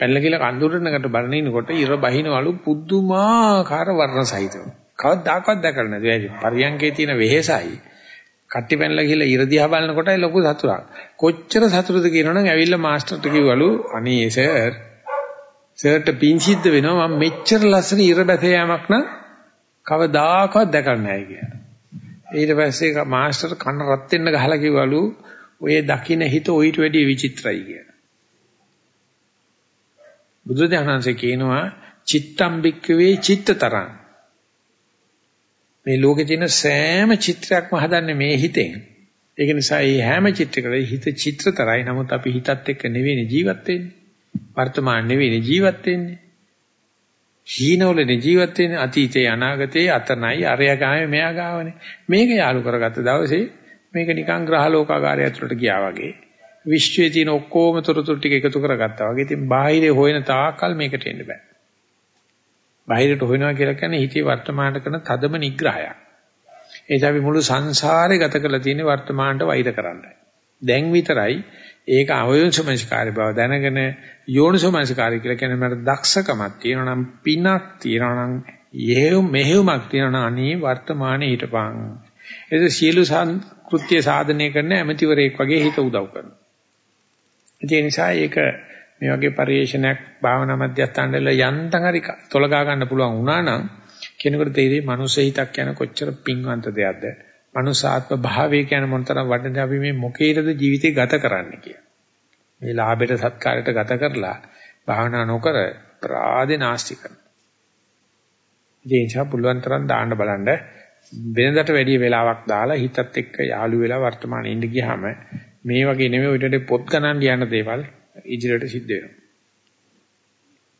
පැනලා ගිහලා කඳුරනකට බලනිනකොට ඉර බහිනවලු පුදුමාකාර වර්ණ සහිතව. කවදාකවත් දැකලා නැති. ඒ පරියංගේ තියෙන වෙහෙසයි. කට්ටි පැනලා ගිහලා ඉර දිහා බලනකොට ලොකු සතුටක්. කොච්චර සතුටුද කියනවනම් ඇවිල්ලා මාස්ටර්ට කිව්වලු අනේ සර් සර්ට පින් සිද්ධ වෙනවා මම මෙච්චර ලස්සන ඉර බැස යාමක් නම් කවදාකවත් දැකලා නැහැ කියලා. ඊට පස්සේ මාස්ටර් කන රත් වෙන්න ගහලා කිව්වලු ඔය දකින්න හිත ඔయిత වැඩිය විචිත්‍රයි කියලා. බුදුදහනන්සේ කියනවා චිත්තම් බික්කවේ චිත්තතරං. මේ ලෝකේ තියෙන සෑම චිත්‍රයක්ම හදන්නේ මේ හිතෙන්. ඒක නිසා මේ හැම චිත්‍රයකම හිත චිත්‍රතරයි. නමුත් අපි හිතත් එක්ක නෙවෙයි ජීවත් වෙන්නේ. වර්තමාන නෙවෙයි ජීවත් වෙන්නේ. හීනවලනේ ජීවත් වෙන්නේ අතීතේ අනාගතේ අතනයි අරයා ගාමේ මෙයා ගාවනේ. මේක යාලු කරගත්ත දවසේ මේක නිකන් ග්‍රහ ලෝකාගාරය ඇතුළට ගියා වගේ. විශ්වයේ තියෙන ඔක්කොම තොරතුරු ටික එකතු කරගත්තා වගේ. ඉතින් බාහිරේ හොයන තාක්කල් මේකට එන්න බෑ. බාහිරට හොයනවා කියලා කියන්නේ හිතේ වර්තමානට කරන තදම නිග්‍රහයක්. ඒ අපි මුළු සංසාරේ ගත කරලා තියෙන වර්තමානට වෛර කරන්නයි. දැන් විතරයි ඒක අවයෝනිසමස්කාරය බව දැනගෙන යෝනිසමස්කාරය කියලා කියන්නේ මට දක්ෂකමක් තියෙනවා නම් පිනක් තියෙනවා නම් යෙහෙව් මෙහෙව්මක් තියෙනවා නම් අනේ වර්තමානයේ හිටපන්. ඒක සියලු කෘත්‍ය සාධනය කරන ඇමතිවරයෙක් වගේ හිත උදව් කරනවා. ඒ නිසා ඒක මේ වගේ පරිේශනයක් භාවනා මධ්‍යස්ථාන වල යන්තම් හරි තොලගා ගන්න පුළුවන් වුණා නම් කෙනෙකුට තේරෙයි මනුස්ස හිතක් යන කොච්චර පිංවන්ත දෙයක්ද මනුසාත්ම භාවය කියන්නේ මොනතරම් වටිනද අපි මේ මොකේද ජීවිතේ ගත කරන්නේ කියලා. මේ ලාභයට සත්කාරයට ගත කරලා භාවනා නොකර ප්‍රාදේ නාස්ති කරනවා. නිසා පුළුවන් තරම් දාන්න බලන්න වෙනදට වැඩි වෙලාවක් දාලා හිතත් එක්ක යාළු වෙලා වර්තමානයේ ඉඳ ගියාම මේ වගේ නෙමෙයි ඔයිට පොත් ගණන් ලියන දේවල් ඉදිරියට සිද්ධ වෙනවා.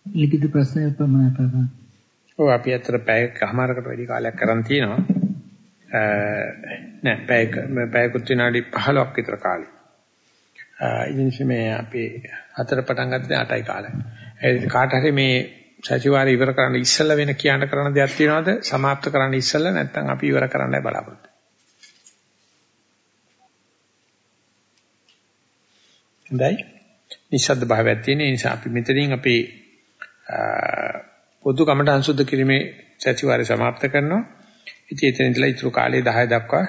ලිඛිත ප්‍රශ්න ප්‍රමාණ කරගන්න. ඔව් අපි අතර පැයකමාරකට වැඩි කාලයක් කරන් තියෙනවා. නෑ පැයක පැයකුත් විනාඩි 15ක් විතර කාලේ. ඉතින් මේ අපි හතර පටන් ගත්තද 8යි කාලේ. ඒ කාට හරි මේ සතිವಾರ ඉවර කරන්න ඉස්සෙල්ලා වෙන කියන්න කරන දෙයක් තියෙනවද? સમાપ્ત කරන්න ඉස්සෙල්ලා නැත්නම් අපි ඉවර කරන්නයි බලාපොරොත්තු. හොඳයි. නිශ්ශබ්ද භාවයක් තියෙන නිසා අපි මෙතනින් අපේ පොදු කමට අංශුද්ධ කිරීමේ සතිವಾರය સમાપ્ત කරනවා. ඉතින් එතන ඉඳලා ඊටු කාලේ 10 දක්වා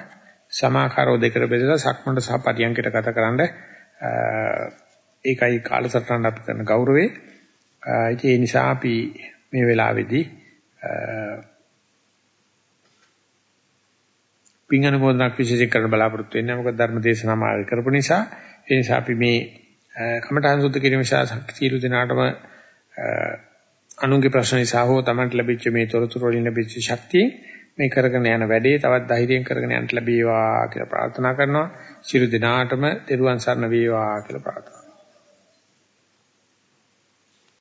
සමාකාරෝ දෙකට බෙදලා සක්මණට සහ පරියන්කට ගතකරනද ඒකයි කාලසටහන අපි කරන ගෞරවේ. ඉතින් ඒ නිසා අපි මේ වෙලාවේදී පිංගන මොදනක් විශේෂ කරන බලාපොරොත්තු වෙන්නේ මොකද ධර්ම දේශනාව ආල් කරපු නිසා ඒ නිසා අපි මේ කමඨාන් සුද්ධ කිරීම නිසා සීල දිනාටම අනුන්ගේ ප්‍රශ්න නිසා හෝ Tamanට ලැබිච්ච මේ තොරතුරු වලින් ලැබිච්ච ශක්තිය මේ කරගෙන යන වැඩේ තවත් ධෛර්යයෙන් කරගෙන යන්න ලැබේවා කියලා ප්‍රාර්ථනා කරනවා. සියලු දෙනාටම තෙරුවන් සරණ වේවා කියලා ප්‍රාර්ථනා